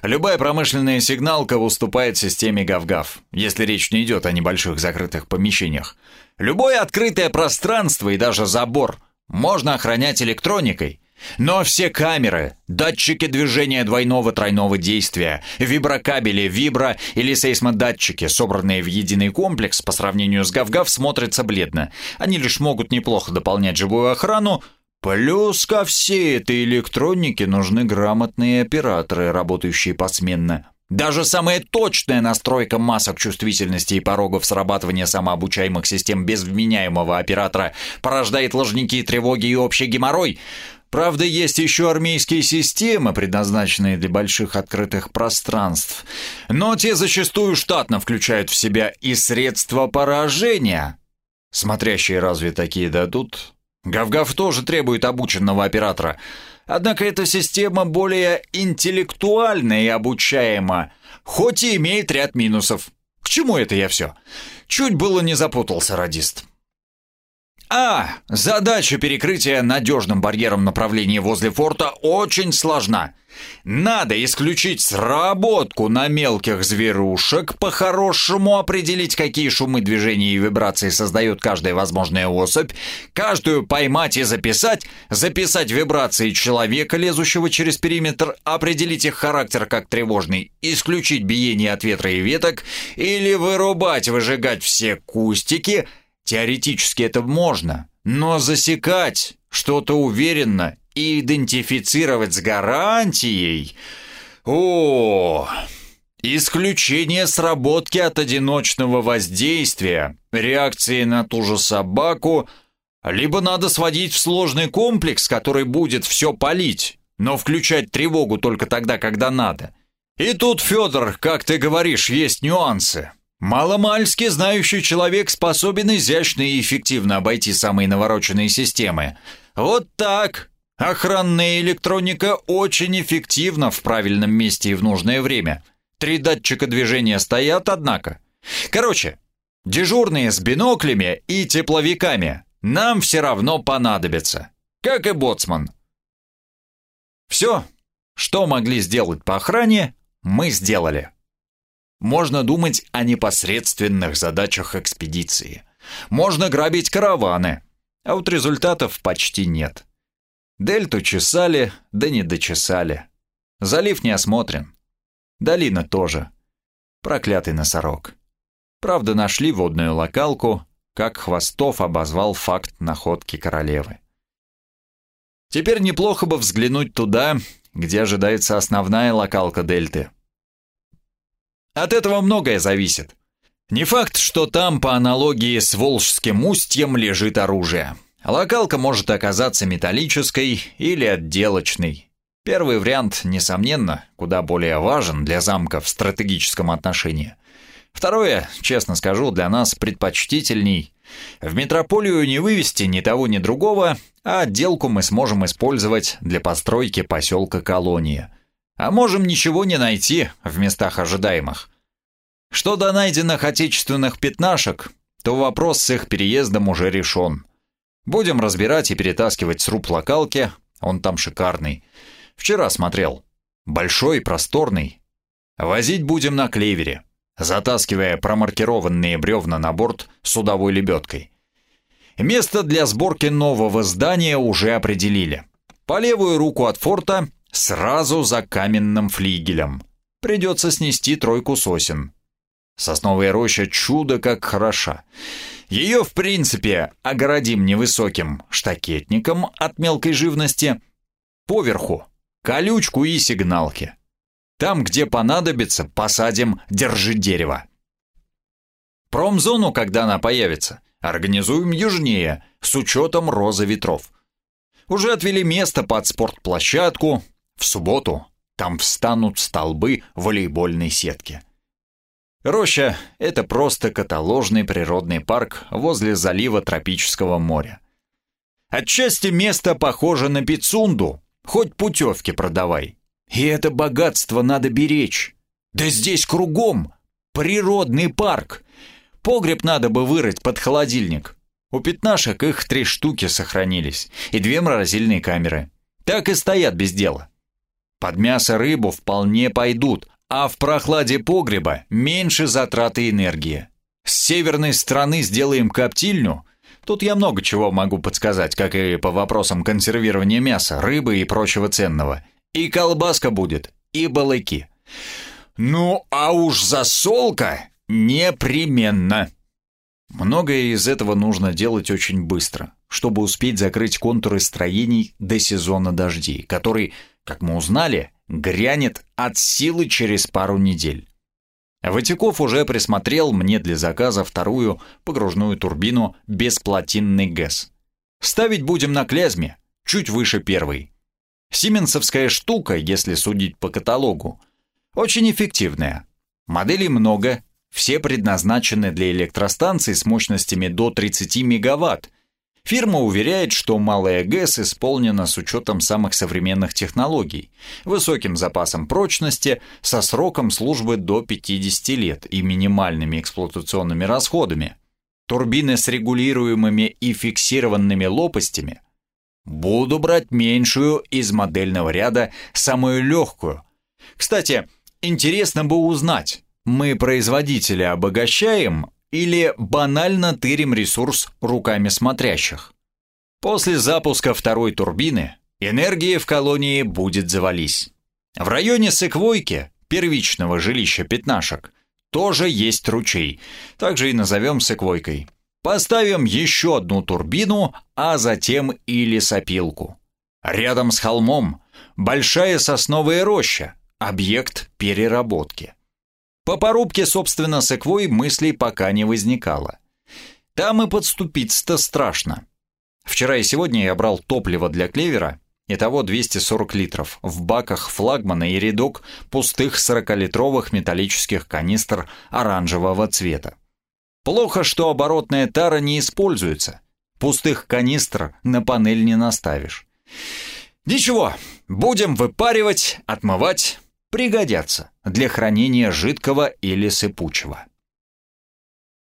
любая промышленная сигналка выступает в системе гав-гав, если речь не идет о небольших закрытых помещениях. Любое открытое пространство и даже забор можно охранять электроникой, но все камеры, датчики движения двойного-тройного действия, виброкабели, вибро- или сейсмодатчики, собранные в единый комплекс, по сравнению с гав-гав, смотрятся бледно. Они лишь могут неплохо дополнять живую охрану, Плюс ко всей этой электронике нужны грамотные операторы, работающие посменно. Даже самая точная настройка масок чувствительности и порогов срабатывания самообучаемых систем без вменяемого оператора порождает ложники, тревоги и общий геморрой. Правда, есть еще армейские системы, предназначенные для больших открытых пространств. Но те зачастую штатно включают в себя и средства поражения. Смотрящие разве такие дадут? Гав-гав тоже требует обученного оператора. Однако эта система более интеллектуальна и обучаема, хоть и имеет ряд минусов. К чему это я все? Чуть было не запутался радист. А, задача перекрытия надежным барьером направления возле форта очень сложна. Надо исключить сработку на мелких зверушек, по-хорошему определить, какие шумы, движения и вибрации создает каждая возможная особь, каждую поймать и записать, записать вибрации человека, лезущего через периметр, определить их характер как тревожный, исключить биение от ветра и веток, или вырубать, выжигать все кустики – Теоретически это можно, но засекать что-то уверенно и идентифицировать с гарантией... О, исключение сработки от одиночного воздействия, реакции на ту же собаку, либо надо сводить в сложный комплекс, который будет все палить, но включать тревогу только тогда, когда надо. И тут, Федор, как ты говоришь, есть нюансы. Маломальски знающий человек способен изящно и эффективно обойти самые навороченные системы. Вот так. Охранная электроника очень эффективна в правильном месте и в нужное время. Три датчика движения стоят, однако. Короче, дежурные с биноклями и тепловиками нам все равно понадобятся. Как и боцман. Все, что могли сделать по охране, мы сделали. Можно думать о непосредственных задачах экспедиции. Можно грабить караваны, а вот результатов почти нет. Дельту чесали, да не дочесали. Залив не осмотрен. Долина тоже. Проклятый носорог. Правда, нашли водную локалку, как Хвостов обозвал факт находки королевы. Теперь неплохо бы взглянуть туда, где ожидается основная локалка дельты — от этого многое зависит. Не факт, что там, по аналогии с Волжским устьем, лежит оружие. Локалка может оказаться металлической или отделочной. Первый вариант, несомненно, куда более важен для замка в стратегическом отношении. Второе, честно скажу, для нас предпочтительней. В метрополию не вывести ни того, ни другого, а отделку мы сможем использовать для постройки поселка Колония – а можем ничего не найти в местах ожидаемых. Что до найденных отечественных пятнашек, то вопрос с их переездом уже решен. Будем разбирать и перетаскивать сруб локалки, он там шикарный. Вчера смотрел. Большой, просторный. Возить будем на клевере, затаскивая промаркированные бревна на борт судовой лебедкой. Место для сборки нового здания уже определили. По левую руку от форта Сразу за каменным флигелем. Придется снести тройку сосен. Сосновая роща чудо как хороша. Ее, в принципе, огородим невысоким штакетником от мелкой живности. Поверху колючку и сигналки. Там, где понадобится, посадим «Держи дерево». Промзону, когда она появится, организуем южнее, с учетом розы ветров. Уже отвели место под спортплощадку, в субботу там встанут столбы волейбольной сетки. Роща — это просто каталожный природный парк возле залива Тропического моря. Отчасти место похоже на Пицунду, хоть путевки продавай. И это богатство надо беречь. Да здесь кругом природный парк. Погреб надо бы вырыть под холодильник. У пятнашек их три штуки сохранились и две морозильные камеры. Так и стоят без дела. Под мясо рыбу вполне пойдут, а в прохладе погреба меньше затраты энергии. С северной стороны сделаем коптильню. Тут я много чего могу подсказать, как и по вопросам консервирования мяса, рыбы и прочего ценного. И колбаска будет, и балыки. Ну, а уж засолка непременно. Многое из этого нужно делать очень быстро, чтобы успеть закрыть контуры строений до сезона дождей, который как мы узнали, грянет от силы через пару недель. Ватяков уже присмотрел мне для заказа вторую погружную турбину бесплотинный ГЭС. Ставить будем на клязьме, чуть выше первой. Сименсовская штука, если судить по каталогу. Очень эффективная. Моделей много, все предназначены для электростанций с мощностями до 30 мегаватт, Фирма уверяет, что малая ГЭС исполнена с учетом самых современных технологий, высоким запасом прочности, со сроком службы до 50 лет и минимальными эксплуатационными расходами. турбины с регулируемыми и фиксированными лопастями, буду брать меньшую из модельного ряда, самую легкую. Кстати, интересно бы узнать, мы производители обогащаем или банально тырим ресурс руками смотрящих. После запуска второй турбины энергии в колонии будет завались. В районе Секвойки, первичного жилища пятнашек, тоже есть ручей, также и назовем Секвойкой. Поставим еще одну турбину, а затем и лесопилку. Рядом с холмом большая сосновая роща, объект переработки. По порубке, собственно, секвой мыслей пока не возникало. Там и подступиться-то страшно. Вчера и сегодня я брал топливо для клевера, итого 240 литров, в баках флагмана и рядок пустых 40-литровых металлических канистр оранжевого цвета. Плохо, что оборотная тара не используется. Пустых канистр на панель не наставишь. Ничего, будем выпаривать, отмывать, пригодятся для хранения жидкого или сыпучего.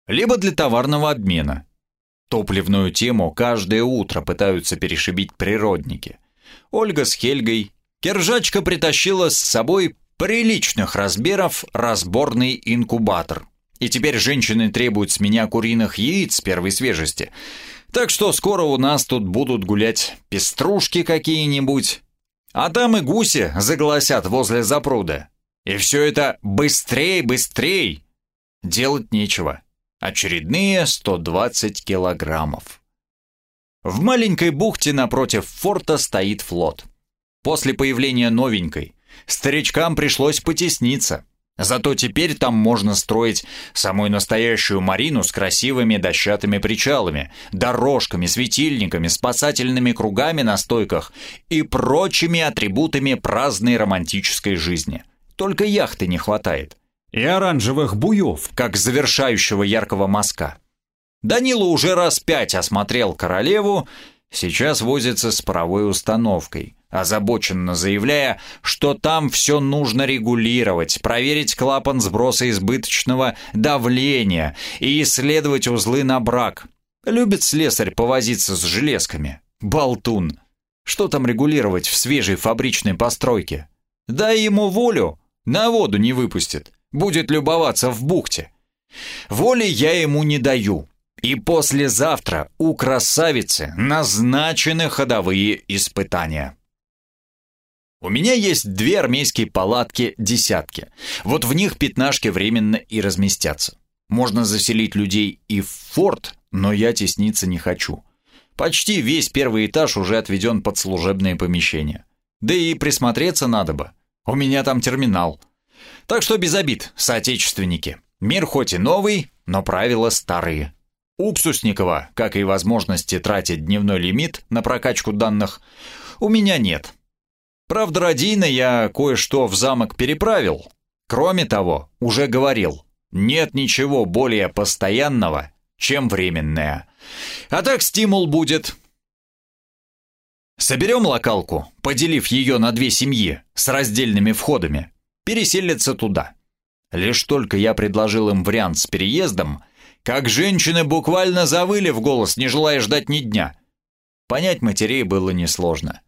Либо для товарного обмена. Топливную тему каждое утро пытаются перешибить природники. Ольга с Хельгой. Кержачка притащила с собой приличных размеров разборный инкубатор. И теперь женщины требуют с меня куриных яиц первой свежести. Так что скоро у нас тут будут гулять пеструшки какие-нибудь, а там и гуси заголосят возле запруда. И все это быстрей, быстрей. Делать нечего. Очередные 120 килограммов. В маленькой бухте напротив форта стоит флот. После появления новенькой старичкам пришлось потесниться. Зато теперь там можно строить самую настоящую марину с красивыми дощатыми причалами, дорожками, светильниками, спасательными кругами на стойках и прочими атрибутами праздной романтической жизни. Только яхты не хватает. И оранжевых буев, как завершающего яркого мазка. Данила уже раз пять осмотрел королеву, сейчас возится с паровой установкой озабоченно заявляя, что там все нужно регулировать, проверить клапан сброса избыточного давления и исследовать узлы на брак. Любит слесарь повозиться с железками. Болтун. Что там регулировать в свежей фабричной постройке? Дай ему волю, на воду не выпустит, будет любоваться в бухте. Воли я ему не даю. И послезавтра у красавицы назначены ходовые испытания. У меня есть две армейские палатки «десятки». Вот в них пятнашки временно и разместятся. Можно заселить людей и в форт, но я тесниться не хочу. Почти весь первый этаж уже отведен под служебные помещения. Да и присмотреться надо бы. У меня там терминал. Так что без обид, соотечественники. Мир хоть и новый, но правила старые. Уксусникова, как и возможности тратить дневной лимит на прокачку данных, у меня нет. Правда, родийно я кое-что в замок переправил. Кроме того, уже говорил, нет ничего более постоянного, чем временное. А так стимул будет. Соберем локалку, поделив ее на две семьи с раздельными входами. Переселятся туда. Лишь только я предложил им вариант с переездом, как женщины буквально завыли в голос, не желая ждать ни дня. Понять матерей было несложно.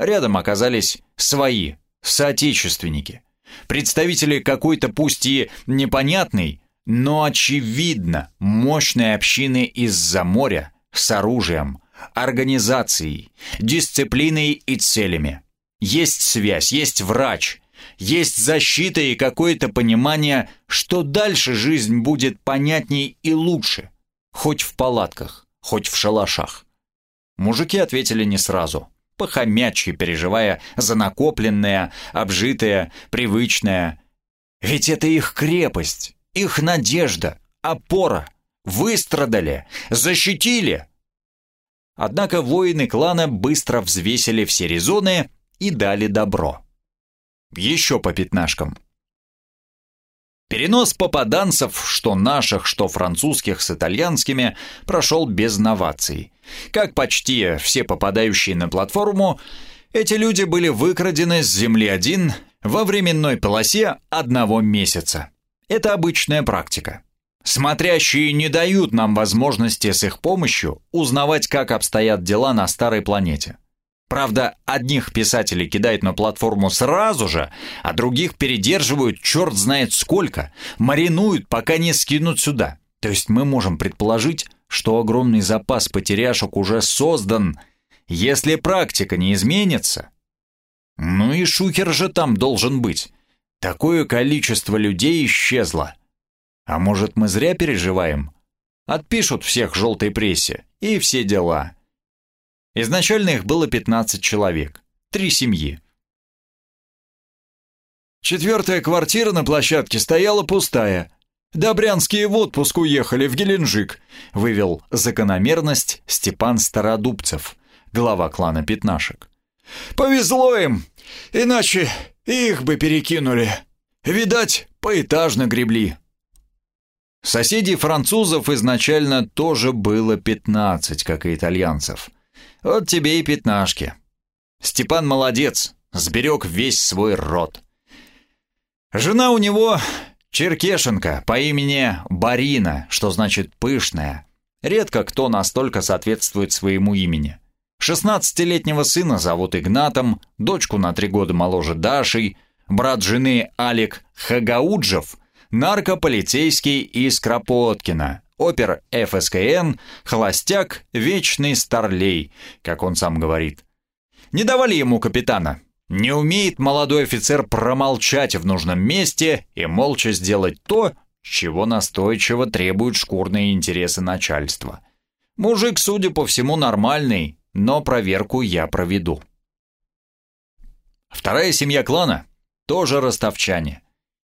Рядом оказались свои, соотечественники. Представители какой-то пусть и непонятной, но очевидно мощной общины из-за моря с оружием, организацией, дисциплиной и целями. Есть связь, есть врач, есть защита и какое-то понимание, что дальше жизнь будет понятней и лучше, хоть в палатках, хоть в шалашах. Мужики ответили не сразу – похомячьи переживая за накопленное, обжитое, привычное. Ведь это их крепость, их надежда, опора. Выстрадали, защитили. Однако воины клана быстро взвесили все резоны и дали добро. Еще по пятнашкам. Перенос попаданцев, что наших, что французских с итальянскими, прошел без новаций. Как почти все попадающие на платформу, эти люди были выкрадены с Земли-1 во временной полосе одного месяца. Это обычная практика. Смотрящие не дают нам возможности с их помощью узнавать, как обстоят дела на старой планете. Правда, одних писателей кидают на платформу сразу же, а других передерживают черт знает сколько, маринуют, пока не скинут сюда. То есть мы можем предположить, что огромный запас потеряшек уже создан, если практика не изменится. Ну и шухер же там должен быть. Такое количество людей исчезло. А может, мы зря переживаем? Отпишут всех желтой прессе, и все дела. Изначально их было 15 человек, три семьи. Четвертая квартира на площадке стояла пустая. Добрянские в отпуск уехали в Геленджик, вывел закономерность Степан Стародубцев, глава клана Пятнашек. Повезло им, иначе их бы перекинули. Видать, поэтажно гребли. Соседей французов изначально тоже было 15, как и итальянцев – вот тебе и пятнашки. Степан молодец, сберег весь свой род. Жена у него черкешенка по имени Барина, что значит «пышная». Редко кто настолько соответствует своему имени. Шестнадцатилетнего сына зовут Игнатом, дочку на три года моложе Дашей, брат жены Алик Хагауджев, наркополицейский из Кропоткина, опер ФСКН, холостяк, вечный старлей, как он сам говорит. Не давали ему капитана. Не умеет молодой офицер промолчать в нужном месте и молча сделать то, чего настойчиво требуют шкурные интересы начальства. Мужик, судя по всему, нормальный, но проверку я проведу. Вторая семья клана тоже ростовчане.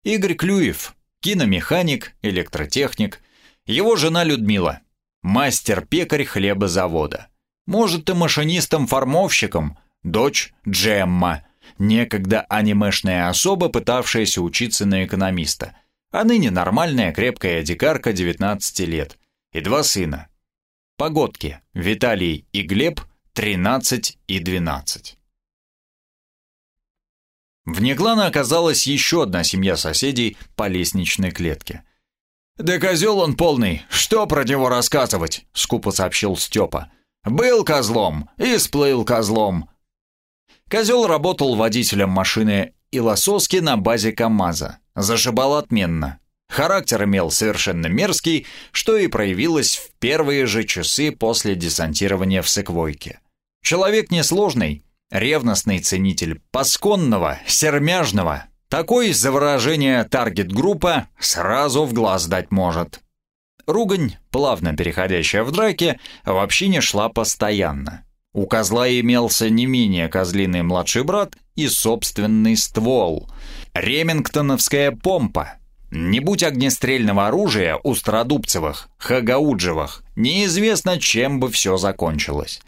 Игорь Клюев, киномеханик, электротехник – его жена Людмила, мастер-пекарь хлебозавода. Может, и машинистом-формовщиком, дочь Джемма, некогда анимешная особа, пытавшаяся учиться на экономиста, а ныне нормальная крепкая дикарка 19 лет, и два сына. Погодки, Виталий и Глеб, 13 и 12. Вне клана оказалась еще одна семья соседей по лестничной клетке – «Да козел он полный, что про него рассказывать?» — скупо сообщил Степа. «Был козлом и сплыл козлом». Козел работал водителем машины и лососки на базе КамАЗа. Зашибал отменно. Характер имел совершенно мерзкий, что и проявилось в первые же часы после десантирования в Секвойке. Человек несложный, ревностный ценитель пасконного, сермяжного, такой из-за выражения таргет-группа сразу в глаз дать может. Ругань, плавно переходящая в драке, вообще не шла постоянно. У козла имелся не менее козлиный младший брат и собственный ствол. Ремингтоновская помпа. Не будь огнестрельного оружия у Стародубцевых, Хагауджевых, неизвестно, чем бы все закончилось.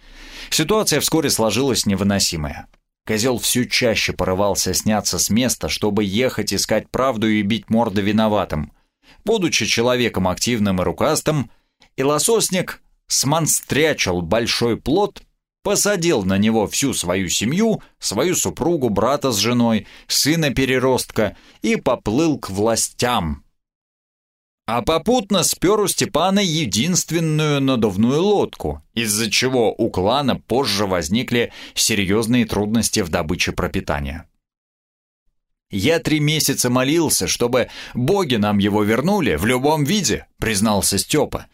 Ситуация вскоре сложилась невыносимая. Козел все чаще порывался сняться с места, чтобы ехать искать правду и бить морды виноватым. Будучи человеком активным и рукастым, и лососник смонстрячил большой плод, посадил на него всю свою семью, свою супругу, брата с женой, сына-переростка и поплыл к властям, а попутно спер у Степана единственную надувную лодку, из-за чего у клана позже возникли серьезные трудности в добыче пропитания. «Я три месяца молился, чтобы боги нам его вернули в любом виде», — признался Степа.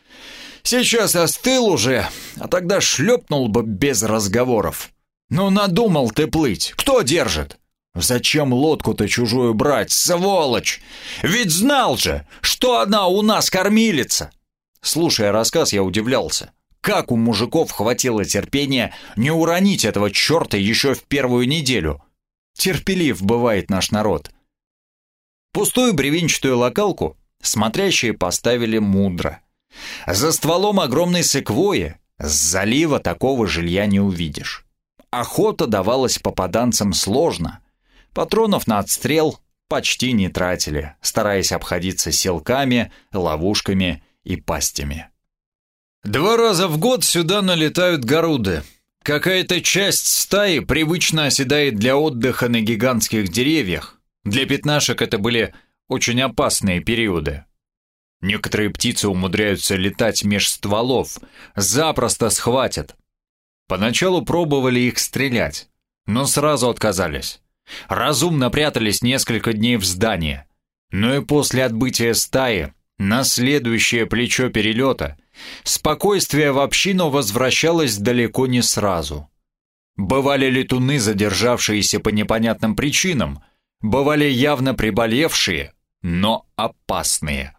«Сейчас остыл уже, а тогда шлепнул бы без разговоров. Ну надумал ты плыть, кто держит?» Зачем лодку-то чужую брать, сволочь? Ведь знал же, что она у нас кормилица. Слушая рассказ, я удивлялся. Как у мужиков хватило терпения не уронить этого черта еще в первую неделю? Терпелив бывает наш народ. Пустую бревенчатую локалку смотрящие поставили мудро. За стволом огромной секвои с залива такого жилья не увидишь. Охота давалась попаданцам сложно — Патронов на отстрел почти не тратили, стараясь обходиться селками, ловушками и пастями. Два раза в год сюда налетают горуды. Какая-то часть стаи привычно оседает для отдыха на гигантских деревьях. Для пятнашек это были очень опасные периоды. Некоторые птицы умудряются летать меж стволов, запросто схватят. Поначалу пробовали их стрелять, но сразу отказались. Разумно прятались несколько дней в здании. Но и после отбытия стаи, на следующее плечо перелета, спокойствие в общину возвращалось далеко не сразу. Бывали летуны, задержавшиеся по непонятным причинам, бывали явно приболевшие, но опасные.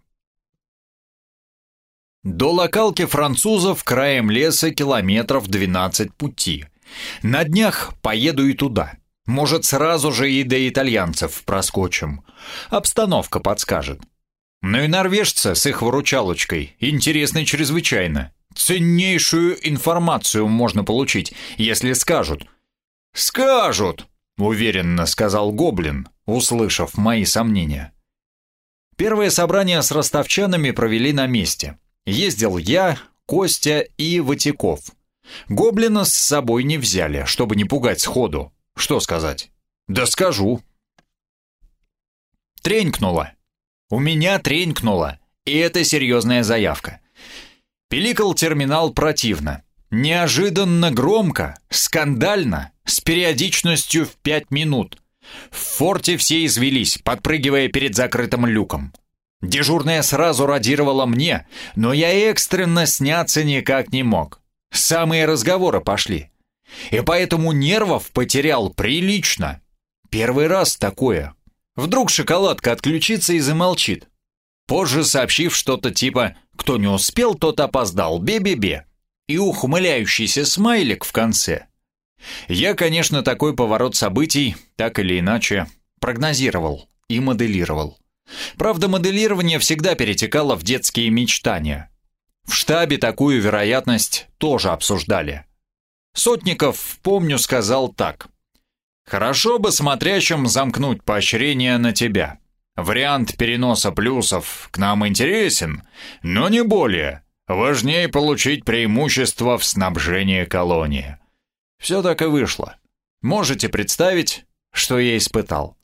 До локалки французов краем леса километров 12 пути. На днях поеду и туда. Может, сразу же и до итальянцев проскочим. Обстановка подскажет. Ну и норвежцы с их выручалочкой интересны чрезвычайно. Ценнейшую информацию можно получить, если скажут. «Скажут!» — уверенно сказал Гоблин, услышав мои сомнения. Первое собрание с ростовчанами провели на месте. Ездил я, Костя и Ватиков. Гоблина с собой не взяли, чтобы не пугать сходу. Что сказать? Да скажу. Тренькнуло. У меня тренькнуло. И это серьезная заявка. Пиликал терминал противно. Неожиданно громко, скандально, с периодичностью в пять минут. В форте все извелись, подпрыгивая перед закрытым люком. Дежурная сразу радировала мне, но я экстренно сняться никак не мог. Самые разговоры пошли. И поэтому нервов потерял прилично. Первый раз такое. Вдруг шоколадка отключится и замолчит. Позже сообщив что-то типа «Кто не успел, тот опоздал, бе-бе-бе» и ухмыляющийся смайлик в конце. Я, конечно, такой поворот событий, так или иначе, прогнозировал и моделировал. Правда, моделирование всегда перетекало в детские мечтания. В штабе такую вероятность тоже обсуждали. Сотников, помню, сказал так. «Хорошо бы смотрящим замкнуть поощрение на тебя. Вариант переноса плюсов к нам интересен, но не более. Важнее получить преимущество в снабжении колонии». Все так и вышло. Можете представить, что я испытал.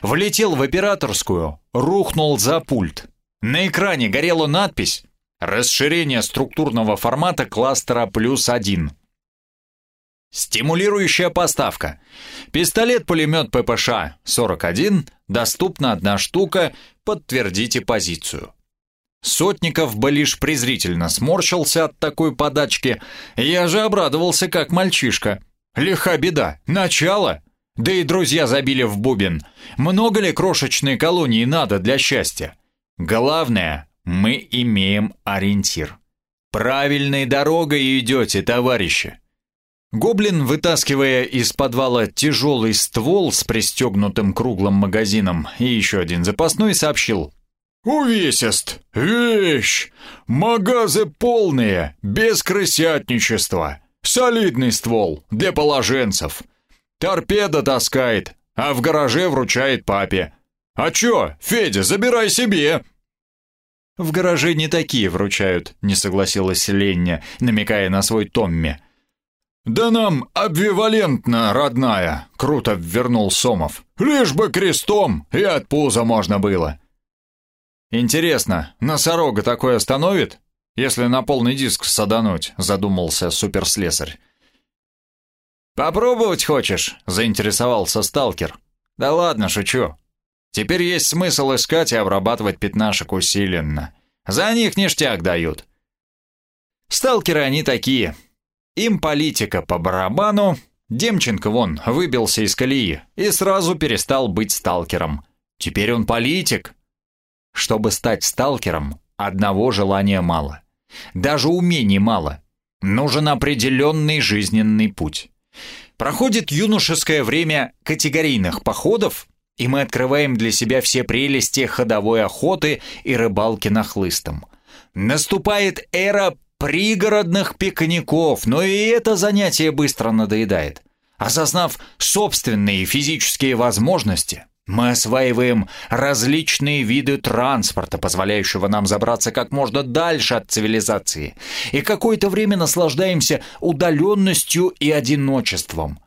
Влетел в операторскую, рухнул за пульт. На экране горела надпись «Расширение структурного формата кластера плюс один». Стимулирующая поставка. Пистолет-пулемет ППШ-41, доступна одна штука, подтвердите позицию. Сотников бы лишь презрительно сморщился от такой подачки, я же обрадовался как мальчишка. Лиха беда, начало. Да и друзья забили в бубен. Много ли крошечной колонии надо для счастья? Главное, мы имеем ориентир. Правильной дорогой идете, товарищи. Гоблин, вытаскивая из подвала тяжелый ствол с пристегнутым круглым магазином и еще один запасной, сообщил. «Увесист! Вещь! Магазы полные, без крысятничества! Солидный ствол для положенцев! Торпеда таскает, а в гараже вручает папе! А чё, Федя, забирай себе!» «В гараже не такие вручают», — не согласилась Лення, намекая на свой Томми. «Да нам обвивалентно, родная!» — круто ввернул Сомов. «Лишь бы крестом и от пуза можно было!» «Интересно, носорога такое остановит, если на полный диск садануть?» — задумался суперслесарь. «Попробовать хочешь?» — заинтересовался сталкер. «Да ладно, шучу. Теперь есть смысл искать и обрабатывать пятнашек усиленно. За них ништяк дают». Сталкеры они такие, им политика по барабану. Демченко вон выбился из колеи и сразу перестал быть сталкером. Теперь он политик. Чтобы стать сталкером, одного желания мало. Даже умений мало. Нужен определенный жизненный путь. Проходит юношеское время категорийных походов, и мы открываем для себя все прелести ходовой охоты и рыбалки на хлыстом. Наступает эра пригородных пикников, но и это занятие быстро надоедает. Осознав собственные физические возможности, мы осваиваем различные виды транспорта, позволяющего нам забраться как можно дальше от цивилизации, и какое-то время наслаждаемся удаленностью и одиночеством.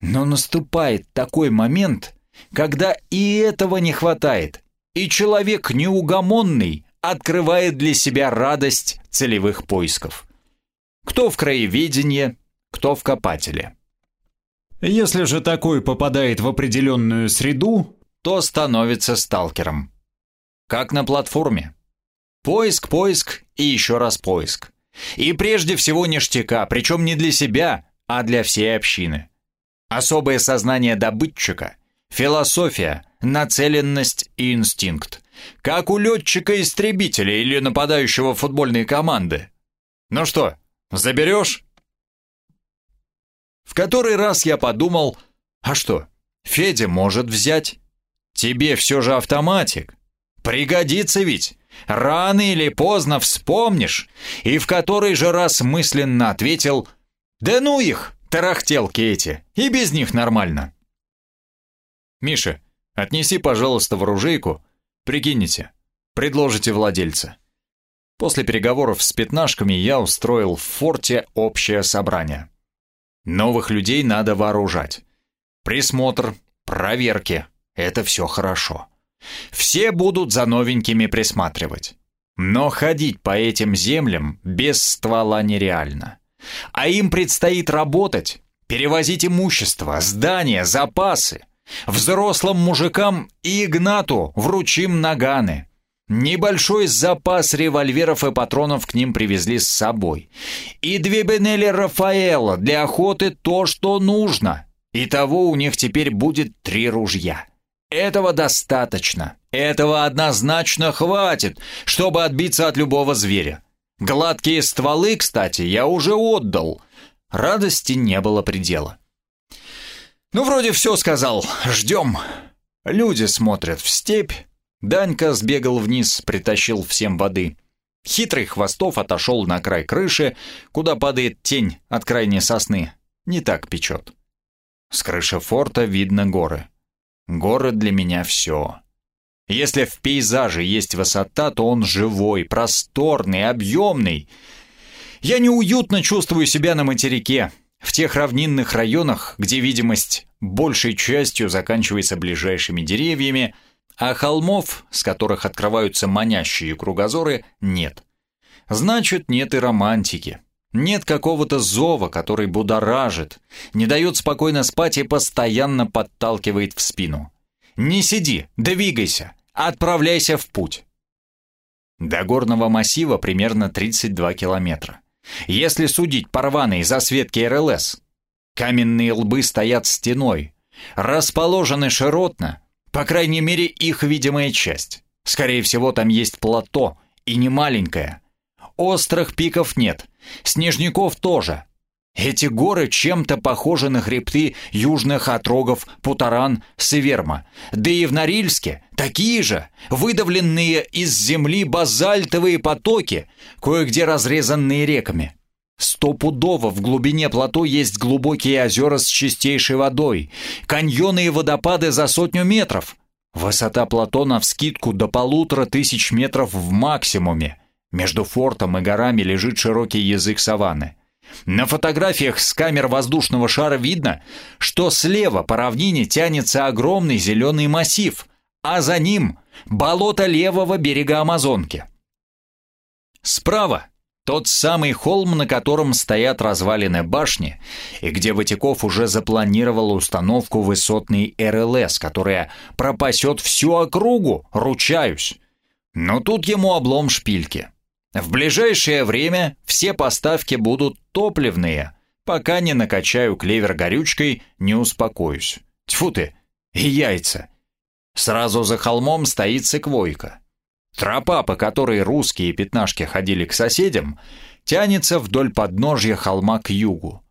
Но наступает такой момент, когда и этого не хватает, и человек неугомонный открывает для себя радость целевых поисков. Кто в краеведении, кто в копателе. Если же такой попадает в определенную среду, то становится сталкером. Как на платформе. Поиск, поиск и еще раз поиск. И прежде всего ништяка, причем не для себя, а для всей общины. Особое сознание добытчика, философия, нацеленность и инстинкт. Как у летчика-истребителя или нападающего футбольной команды. Ну что, заберешь? В который раз я подумал, а что, Федя может взять? Тебе все же автоматик. Пригодится ведь. Рано или поздно вспомнишь. И в который же раз мысленно ответил, да ну их, тарахтелки эти, и без них нормально. Миша, отнеси, пожалуйста, в оружейку, прикинете, предложите владельца. После переговоров с пятнашками я устроил в форте общее собрание. Новых людей надо вооружать. Присмотр, проверки — это все хорошо. Все будут за новенькими присматривать. Но ходить по этим землям без ствола нереально. А им предстоит работать, перевозить имущество, здания, запасы. Взрослым мужикам и Игнату вручим наганы. Небольшой запас револьверов и патронов к ним привезли с собой. И две Бенели Рафаэла для охоты то, что нужно. Итого у них теперь будет три ружья. Этого достаточно. Этого однозначно хватит, чтобы отбиться от любого зверя. Гладкие стволы, кстати, я уже отдал. Радости не было предела. Ну, вроде все сказал. Ждем. Люди смотрят в степь, Данька сбегал вниз, притащил всем воды. Хитрый Хвостов отошел на край крыши, куда падает тень от крайней сосны. Не так печет. С крыши форта видно горы. Горы для меня все. Если в пейзаже есть высота, то он живой, просторный, объемный. Я неуютно чувствую себя на материке, в тех равнинных районах, где видимость большей частью заканчивается ближайшими деревьями, а холмов, с которых открываются манящие кругозоры, нет. Значит, нет и романтики. Нет какого-то зова, который будоражит, не дает спокойно спать и постоянно подталкивает в спину. Не сиди, двигайся, отправляйся в путь. До горного массива примерно 32 километра. Если судить по рваной засветке РЛС, каменные лбы стоят стеной, расположены широтно, по крайней мере, их видимая часть. Скорее всего, там есть плато, и не маленькое. Острых пиков нет, снежников тоже. Эти горы чем-то похожи на хребты южных отрогов Путаран, Северма. Да и в Норильске такие же, выдавленные из земли базальтовые потоки, кое-где разрезанные реками. Стопудово в глубине плато есть глубокие озера с чистейшей водой, каньоны и водопады за сотню метров. Высота плато навскидку до полутора тысяч метров в максимуме. Между фортом и горами лежит широкий язык саванны. На фотографиях с камер воздушного шара видно, что слева по равнине тянется огромный зеленый массив, а за ним болото левого берега Амазонки. Справа тот самый холм, на котором стоят развалины башни, и где Ватиков уже запланировал установку высотной РЛС, которая пропасет всю округу, ручаюсь. Но тут ему облом шпильки. В ближайшее время все поставки будут топливные. Пока не накачаю клевер горючкой, не успокоюсь. Тьфу ты, и яйца. Сразу за холмом стоит секвойка. Тропа, по которой русские пятнашки ходили к соседям, тянется вдоль подножья холма к югу.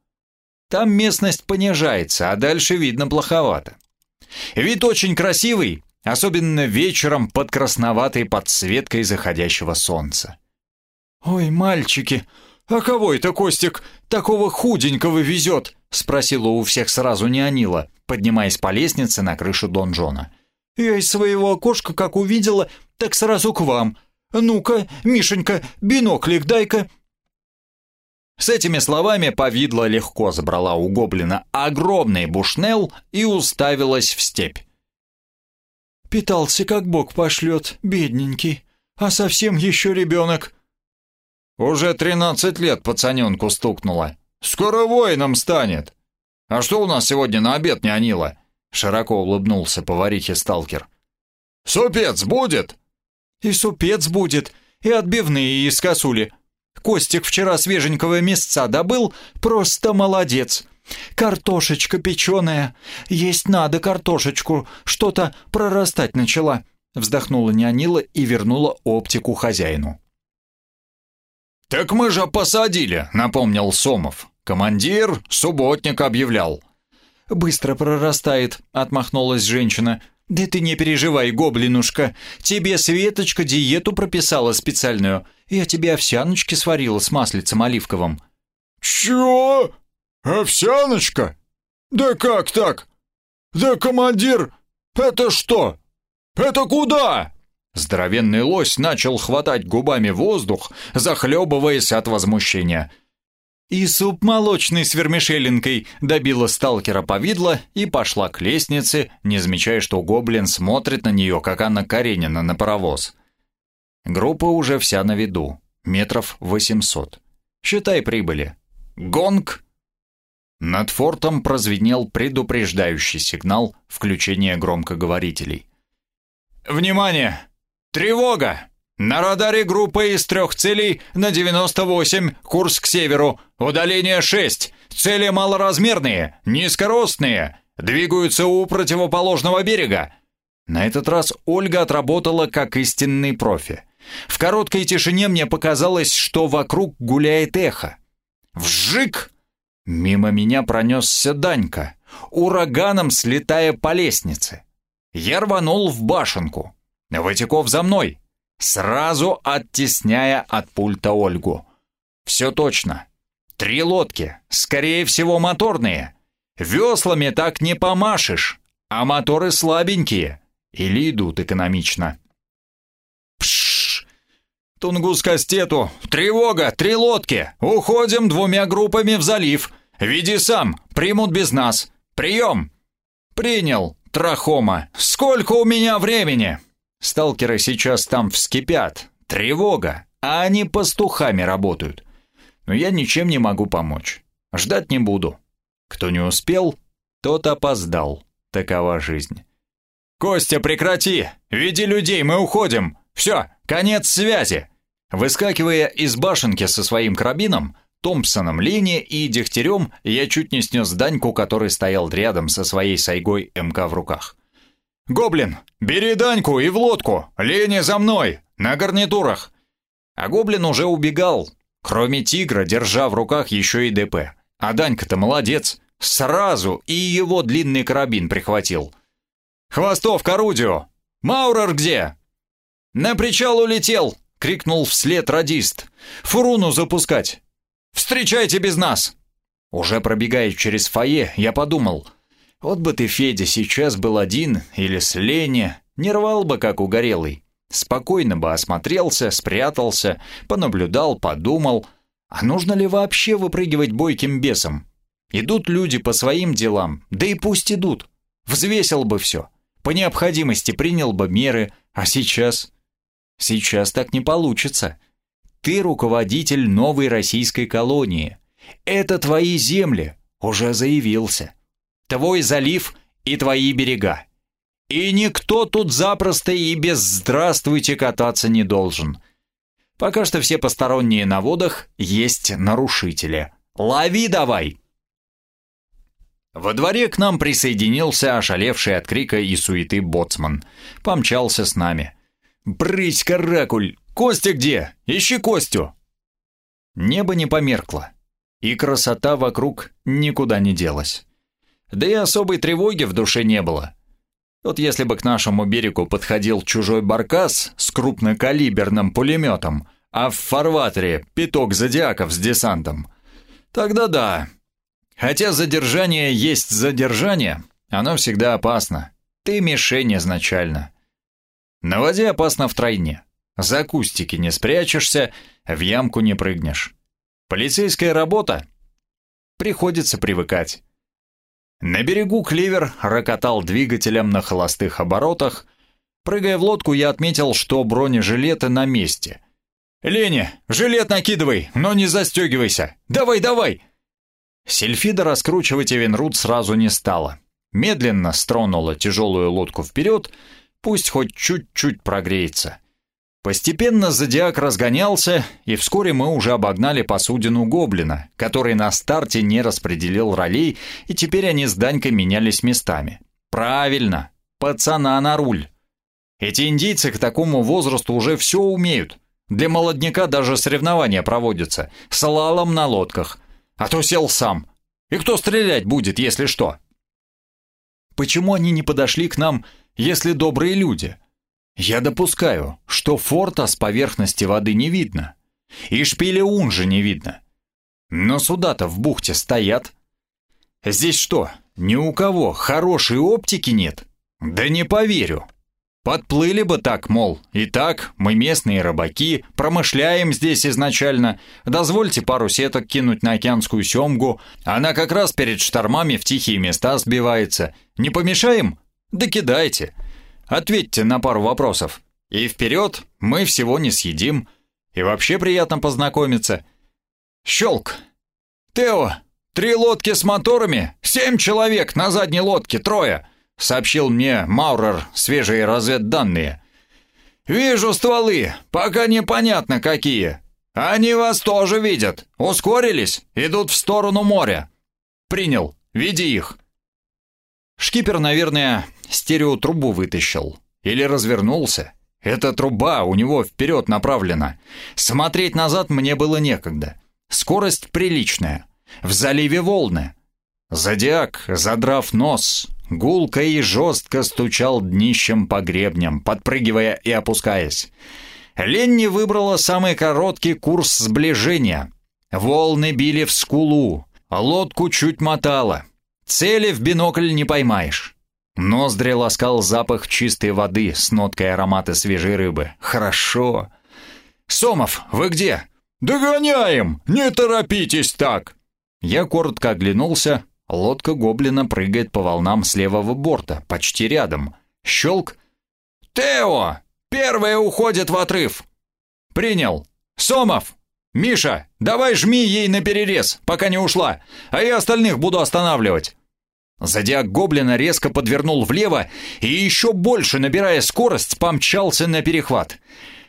Там местность понижается, а дальше видно плоховато. Вид очень красивый, особенно вечером под красноватой подсветкой заходящего солнца. «Ой, мальчики, а кого это Костик такого худенького везет?» — спросила у всех сразу Неонила, поднимаясь по лестнице на крышу донжона. «Я из своего окошка, как увидела, так сразу к вам. Ну-ка, Мишенька, биноклик дай-ка». С этими словами повидло легко забрала у гоблина огромный бушнел и уставилась в степь. «Питался, как бог пошлет, бедненький. а совсем еще ребенок». «Уже тринадцать лет пацаненку стукнуло. Скоро воином станет. А что у нас сегодня на обед, нянила?» Широко улыбнулся поварихе сталкер. «Супец будет?» «И супец будет, и отбивные из косули. Костик вчера свеженького мясца добыл, просто молодец. Картошечка печеная. Есть надо картошечку, что-то прорастать начала». Вздохнула Нянила и вернула оптику хозяину. «Так мы же посадили», — напомнил Сомов. «Командир субботник объявлял». «Быстро прорастает», — отмахнулась женщина. «Да ты не переживай, гоблинушка. Тебе Светочка диету прописала специальную. Я тебе овсяночки сварила с маслицем оливковым». «Чего? Овсяночка? Да как так? Да, командир, это что? Это куда?» Здоровенный лось начал хватать губами воздух, захлебываясь от возмущения. И суп молочный с вермишелинкой добила сталкера повидло и пошла к лестнице, не замечая, что гоблин смотрит на нее, как Анна Каренина на паровоз. Группа уже вся на виду, метров восемьсот. Считай прибыли. Гонг! Над фортом прозвенел предупреждающий сигнал включения громкоговорителей. «Внимание! Тревога! На радаре группа из трех целей на 98, курс к северу, удаление 6, цели малоразмерные, низкоростные, двигаются у противоположного берега». На этот раз Ольга отработала как истинный профи. В короткой тишине мне показалось, что вокруг гуляет эхо. Вжик! Мимо меня пронесся Данька, ураганом слетая по лестнице. Я рванул в башенку. Ватяков за мной сразу оттесняя от пульта Ольгу. «Все точно. Три лодки, скорее всего моторные. Веслами так не помашешь, а моторы слабенькие или идут экономично». «Пшшш! Тунгус Кастету! Тревога! Три лодки! Уходим двумя группами в залив! Веди сам! Примут без нас! Прием!» «Принял, Трахома! Сколько у меня времени?» Сталкеры сейчас там вскипят. Тревога. А они пастухами работают. Но я ничем не могу помочь. Ждать не буду. Кто не успел, тот опоздал. Такова жизнь. «Костя, прекрати! Веди людей, мы уходим! Все, конец связи!» Выскакивая из башенки со своим карабином, Томпсоном Лени и Дегтярем, я чуть не снес Даньку, который стоял рядом со своей сайгой МК в руках. «Гоблин, бери Даньку и в лодку! Лени за мной! На гарнитурах!» А Гоблин уже убегал, кроме тигра, держа в руках еще и ДП. А Данька-то молодец, сразу и его длинный карабин прихватил. «Хвостов к орудию! Маурер где?» «На причал улетел!» — крикнул вслед радист. «Фуруну запускать! Встречайте без нас!» Уже пробегая через фойе, я подумал — вот бы ты, Федя, сейчас был один или с Лени, не рвал бы, как угорелый. Спокойно бы осмотрелся, спрятался, понаблюдал, подумал, а нужно ли вообще выпрыгивать бойким бесом? Идут люди по своим делам, да и пусть идут. Взвесил бы все. По необходимости принял бы меры, а сейчас... Сейчас так не получится. Ты руководитель новой российской колонии. Это твои земли, уже заявился твой залив и твои берега. И никто тут запросто и без «здравствуйте» кататься не должен. Пока что все посторонние на водах есть нарушители. Лови давай!» Во дворе к нам присоединился ошалевший от крика и суеты боцман. Помчался с нами. «Брысь, каракуль! Костя где? Ищи Костю!» Небо не померкло, и красота вокруг никуда не делась. Да и особой тревоги в душе не было. Вот если бы к нашему берегу подходил чужой баркас с крупнокалиберным пулеметом, а в фарватере пяток зодиаков с десантом, тогда да. Хотя задержание есть задержание, оно всегда опасно. Ты мишень изначально. На воде опасно втройне. За кустики не спрячешься, в ямку не прыгнешь. Полицейская работа? Приходится привыкать. На берегу кливер рокотал двигателем на холостых оборотах. Прыгая в лодку, я отметил, что бронежилеты на месте. «Леня, жилет накидывай, но не застегивайся! Давай, давай!» Сельфида раскручивать Эвенрут сразу не стала. Медленно стронула тяжелую лодку вперед, пусть хоть чуть-чуть прогреется. Постепенно зодиак разгонялся, и вскоре мы уже обогнали посудину гоблина, который на старте не распределил ролей, и теперь они с Данькой менялись местами. Правильно, пацана на руль. Эти индийцы к такому возрасту уже все умеют. Для молодняка даже соревнования проводятся. Слалом на лодках. А то сел сам. И кто стрелять будет, если что? Почему они не подошли к нам, если добрые люди? Я допускаю, что форта с поверхности воды не видно. И шпиля Унжи не видно. Но суда-то в бухте стоят. Здесь что, ни у кого хорошей оптики нет? Да не поверю. Подплыли бы так, мол, и так, мы местные рыбаки, промышляем здесь изначально, дозвольте пару сеток кинуть на океанскую семгу, она как раз перед штормами в тихие места сбивается. Не помешаем? Да кидайте. Ответьте на пару вопросов. И вперед, мы всего не съедим. И вообще приятно познакомиться. Щелк. Тео, три лодки с моторами, семь человек на задней лодке, трое сообщил мне Маурер свежие разведданные. «Вижу стволы, пока непонятно какие. Они вас тоже видят. Ускорились, идут в сторону моря. Принял, веди их». Шкипер, наверное, стереотрубу вытащил. Или развернулся. Эта труба у него вперед направлена. Смотреть назад мне было некогда. Скорость приличная. В заливе волны. Зодиак, задрав нос, гулко и жестко стучал днищем по гребням, подпрыгивая и опускаясь. Ленни выбрала самый короткий курс сближения. Волны били в скулу, лодку чуть мотало. Цели в бинокль не поймаешь. Ноздри ласкал запах чистой воды с ноткой аромата свежей рыбы. Хорошо. «Сомов, вы где?» «Догоняем! Не торопитесь так!» Я коротко оглянулся, Лодка гоблина прыгает по волнам с левого борта, почти рядом. Щелк. «Тео! Первая уходит в отрыв!» «Принял! Сомов! Миша, давай жми ей на перерез, пока не ушла, а я остальных буду останавливать!» Зодиак гоблина резко подвернул влево и еще больше, набирая скорость, помчался на перехват.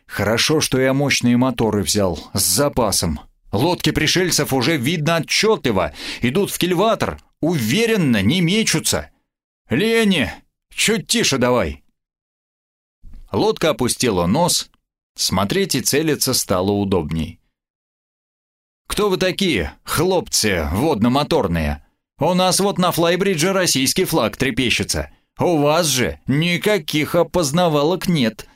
Хорошо, что я мощные моторы взял, с запасом. Лодки пришельцев уже видно отчетливо, идут в кильватор, уверенно, не мечутся. Лени, чуть тише давай. Лодка опустила нос, смотреть и целиться стало удобней. «Кто вы такие, хлопцы водно-моторные? У нас вот на флайбридже российский флаг трепещется. У вас же никаких опознавалок нет».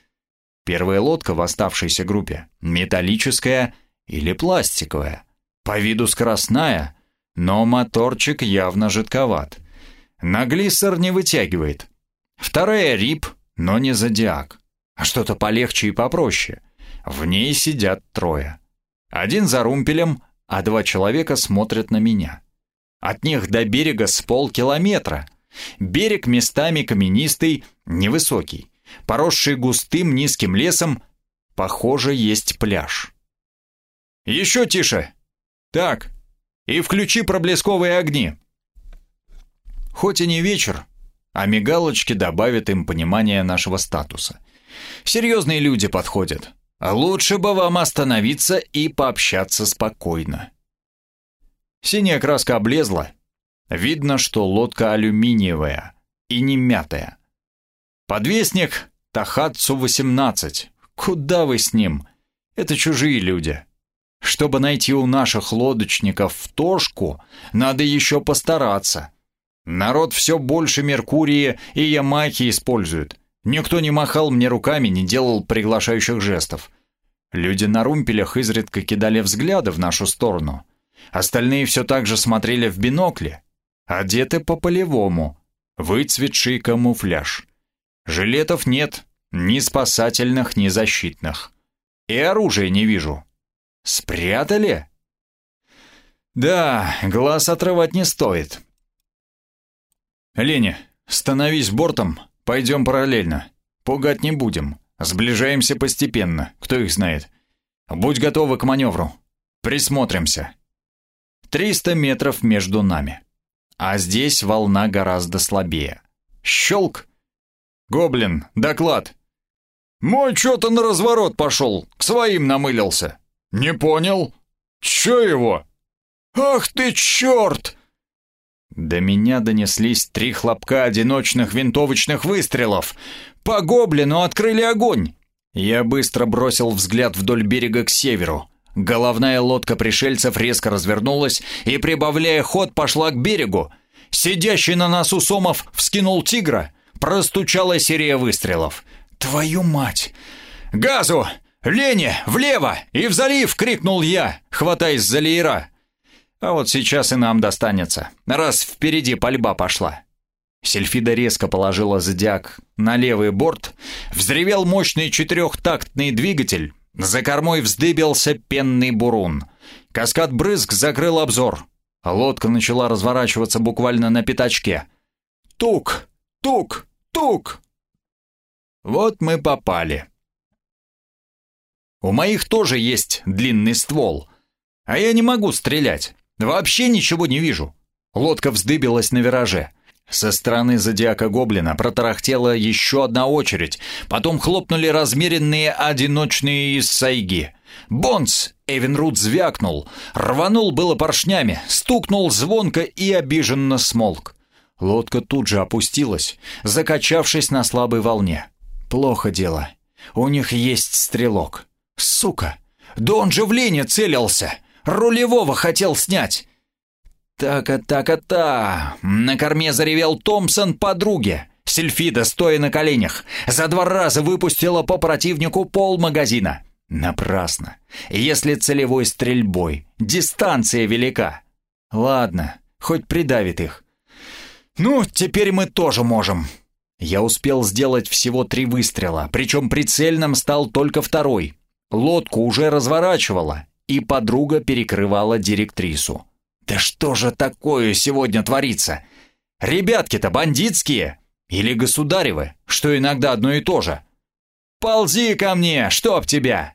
Первая лодка в оставшейся группе — металлическая или пластиковая. По виду скоростная, но моторчик явно жидковат. На глиссер не вытягивает. Вторая рип, но не зодиак. А что-то полегче и попроще. В ней сидят трое. Один за румпелем, а два человека смотрят на меня. От них до берега с полкилометра. Берег местами каменистый, невысокий, поросший густым низким лесом. Похоже, есть пляж. «Еще тише!» «Так, и включи проблесковые огни». Хоть и не вечер, а мигалочки добавят им понимание нашего статуса. Серьезные люди подходят. Лучше бы вам остановиться и пообщаться спокойно. Синяя краска облезла. Видно, что лодка алюминиевая и не мятая. Подвесник Тахатсу-18. Куда вы с ним? Это чужие люди. Чтобы найти у наших лодочников втошку, надо еще постараться. Народ все больше Меркурии и Ямахи использует. Никто не махал мне руками, не делал приглашающих жестов. Люди на румпелях изредка кидали взгляды в нашу сторону. Остальные все так же смотрели в бинокли. Одеты по-полевому. Выцветший камуфляж. Жилетов нет, ни спасательных, ни защитных. И оружия не вижу. Спрятали? Да, глаз отрывать не стоит. Леня, становись бортом, пойдем параллельно. Пугать не будем. Сближаемся постепенно, кто их знает. Будь готовы к маневру. Присмотримся. 300 метров между нами. А здесь волна гораздо слабее. Щелк. Гоблин, доклад. Мой что-то на разворот пошел, к своим намылился. Не понял. Че его? Ах ты черт! До меня донеслись три хлопка одиночных винтовочных выстрелов. По гоблину открыли огонь. Я быстро бросил взгляд вдоль берега к северу. Головная лодка пришельцев резко развернулась и, прибавляя ход, пошла к берегу. Сидящий на носу Сомов вскинул тигра. Простучала серия выстрелов. «Твою мать!» «Газу! Лене! Влево! И в залив!» — крикнул я, хватаясь за леера. А вот сейчас и нам достанется, раз впереди пальба пошла. Сельфида резко положила зодиак на левый борт, взревел мощный четырехтактный двигатель, за кормой вздыбился пенный бурун. Каскад брызг закрыл обзор. Лодка начала разворачиваться буквально на пятачке. Тук! Тук! Тук! Вот мы попали. У моих тоже есть длинный ствол, а я не могу стрелять. Вообще ничего не вижу. Лодка вздыбилась на вираже. Со стороны зодиака гоблина протарахтела еще одна очередь, потом хлопнули размеренные одиночные из сайги. «Бонс!» — Эвенрут звякнул, рванул было поршнями, стукнул звонко и обиженно смолк. Лодка тут же опустилась, закачавшись на слабой волне. Плохо дело. У них есть стрелок. Сука! Да он же в лине целился! Рулевого хотел снять! «Так-а-так-а-та!» На корме заревел Томпсон подруге. Сельфида, стоя на коленях, за два раза выпустила по противнику пол магазина. Напрасно. Если целевой стрельбой, дистанция велика. Ладно, хоть придавит их. Ну, теперь мы тоже можем. Я успел сделать всего три выстрела, причем прицельным стал только второй. Лодку уже разворачивала, и подруга перекрывала директрису. Да что же такое сегодня творится? Ребятки-то бандитские или государевы, что иногда одно и то же. Ползи ко мне, чтоб тебя.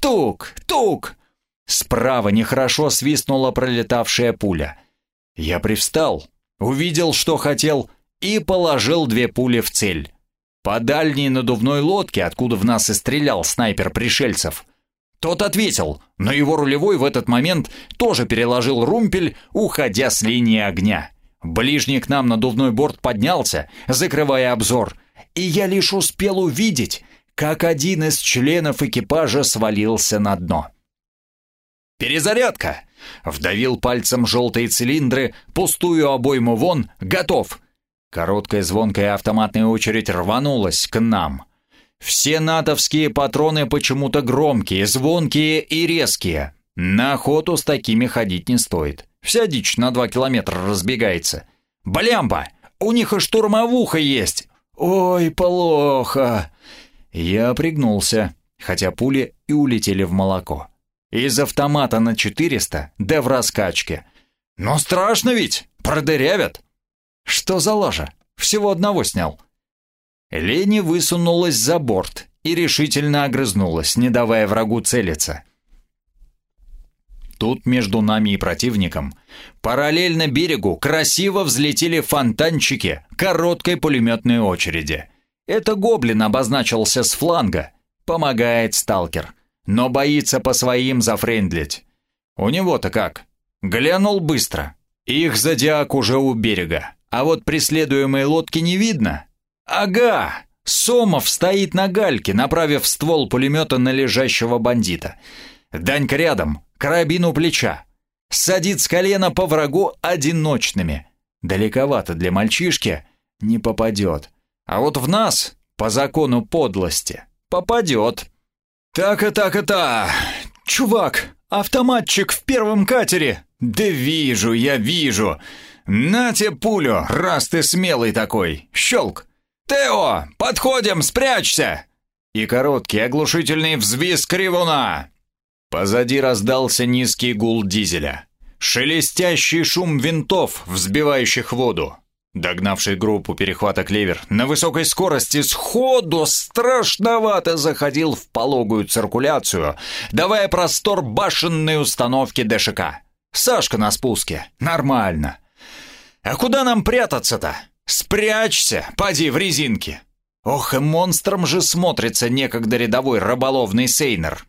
Тук, тук. Справа нехорошо свистнула пролетавшая пуля. Я привстал, увидел, что хотел, и положил две пули в цель. По дальней надувной лодке, откуда в нас и стрелял снайпер пришельцев, тот ответил, но его рулевой в этот момент тоже переложил румпель, уходя с линии огня. Ближний к нам надувной борт поднялся, закрывая обзор, и я лишь успел увидеть, как один из членов экипажа свалился на дно. «Перезарядка!» Вдавил пальцем желтые цилиндры, пустую обойму вон, готов. Короткая звонкая автоматная очередь рванулась к нам. Все натовские патроны почему-то громкие, звонкие и резкие. На охоту с такими ходить не стоит. Вся дичь на два километра разбегается. Блямба! У них и штурмовуха есть! Ой, плохо! Я пригнулся, хотя пули и улетели в молоко. Из автомата на 400, да в раскачке. Но страшно ведь! Продырявят! Что за лажа? Всего одного снял. Лени высунулась за борт и решительно огрызнулась, не давая врагу целиться. Тут между нами и противником параллельно берегу красиво взлетели фонтанчики короткой пулеметной очереди. Это гоблин обозначился с фланга. Помогает сталкер, но боится по своим зафрендлить. У него-то как? Глянул быстро. Их зодиак уже у берега, а вот преследуемой лодки не видно. «Ага!» Сомов стоит на гальке, направив ствол пулемета на лежащего бандита. Данька рядом, карабин у плеча. Садит с колена по врагу одиночными. Далековато для мальчишки, не попадет. А вот в нас, по закону подлости, попадет. «Так-и так-и-та! Чувак, автоматчик в первом катере!» «Да вижу, я вижу! На тебе пулю, раз ты смелый такой! Щелк!» «Тео, подходим, спрячься!» И короткий оглушительный взвизг ревуна. Позади раздался низкий гул дизеля. Шелестящий шум винтов, взбивающих воду. Догнавший группу перехвата клевер на высокой скорости сходу страшновато заходил в пологую циркуляцию, давая простор башенной установке ДШК. Сашка на спуске. Нормально. А куда нам прятаться-то? Спрячься, поди в резинке. Ох, и монстром же смотрится некогда рядовой рыболовный сейнер.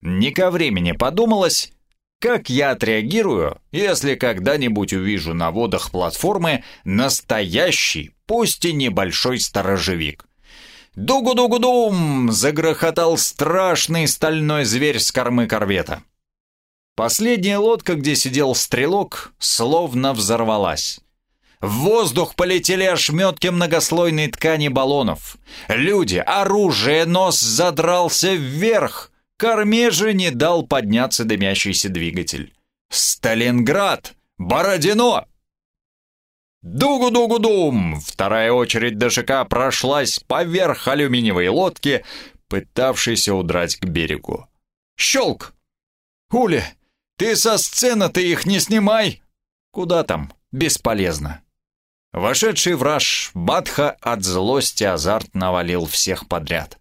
Не ко времени подумалось, как я отреагирую, если когда-нибудь увижу на водах платформы настоящий, пусть и небольшой сторожевик? «Дугу-дугу-дум!» — загрохотал страшный стальной зверь с кормы корвета. Последняя лодка, где сидел стрелок, словно взорвалась. В воздух полетели ошметки многослойной ткани баллонов. Люди, оружие, нос задрался вверх. Корме же не дал подняться дымящийся двигатель. «Сталинград! Бородино!» «Дугу-дугу-дум!» Вторая очередь ДШК прошлась поверх алюминиевой лодки, пытавшейся удрать к берегу. «Щелк! Уля, ты со сцены-то их не снимай!» «Куда там? Бесполезно!» Вошедший враж Батха от злости азарт навалил всех подряд.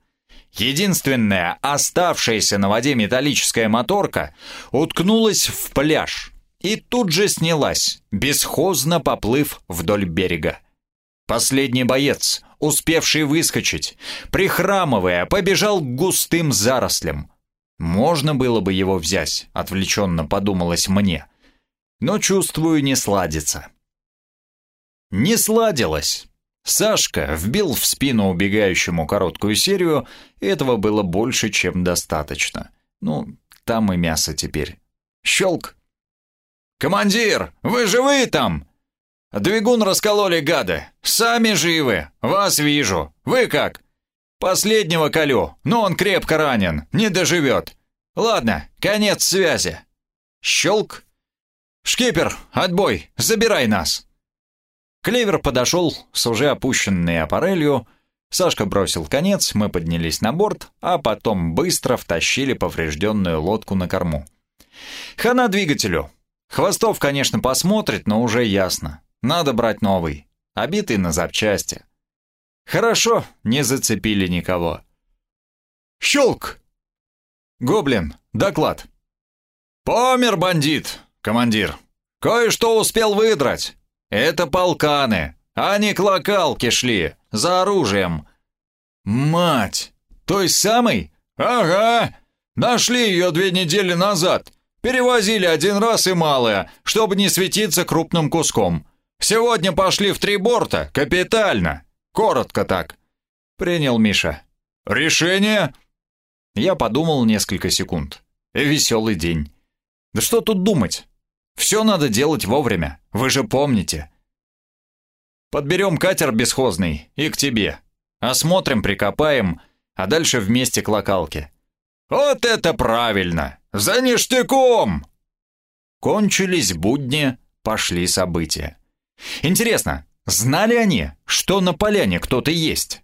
Единственная оставшаяся на воде металлическая моторка уткнулась в пляж и тут же снялась, бесхозно поплыв вдоль берега. Последний боец, успевший выскочить, прихрамывая, побежал к густым зарослям. Можно было бы его взять, отвлеченно подумалось мне, но чувствую, не сладится. Не сладилось. Сашка вбил в спину убегающему короткую серию, и этого было больше, чем достаточно. Ну, там и мясо теперь. Щелк. «Командир, вы живы там?» «Двигун раскололи, гады. Сами живы. Вас вижу. Вы как?» «Последнего колю, но он крепко ранен, не доживет. Ладно, конец связи». Щелк. «Шкипер, отбой, забирай нас!» Клевер подошел с уже опущенной аппарелью, Сашка бросил конец, мы поднялись на борт, а потом быстро втащили поврежденную лодку на корму. Хана двигателю. Хвостов, конечно, посмотрит, но уже ясно. Надо брать новый, обитый на запчасти. Хорошо, не зацепили никого. Щелк! Гоблин, доклад. Помер бандит, командир. Кое-что успел выдрать. Это полканы, а не клокалки шли, за оружием. Мать! Той самой? Ага! Нашли ее две недели назад. Перевозили один раз и малое, чтобы не светиться крупным куском. Сегодня пошли в три борта, капитально. Коротко так. Принял Миша. Решение? Я подумал несколько секунд. Веселый день. Да что тут думать? Все надо делать вовремя, вы же помните. Подберем катер бесхозный и к тебе. Осмотрим, прикопаем, а дальше вместе к локалке. Вот это правильно! За ништяком! Кончились будни, пошли события. Интересно, знали они, что на поляне кто-то есть?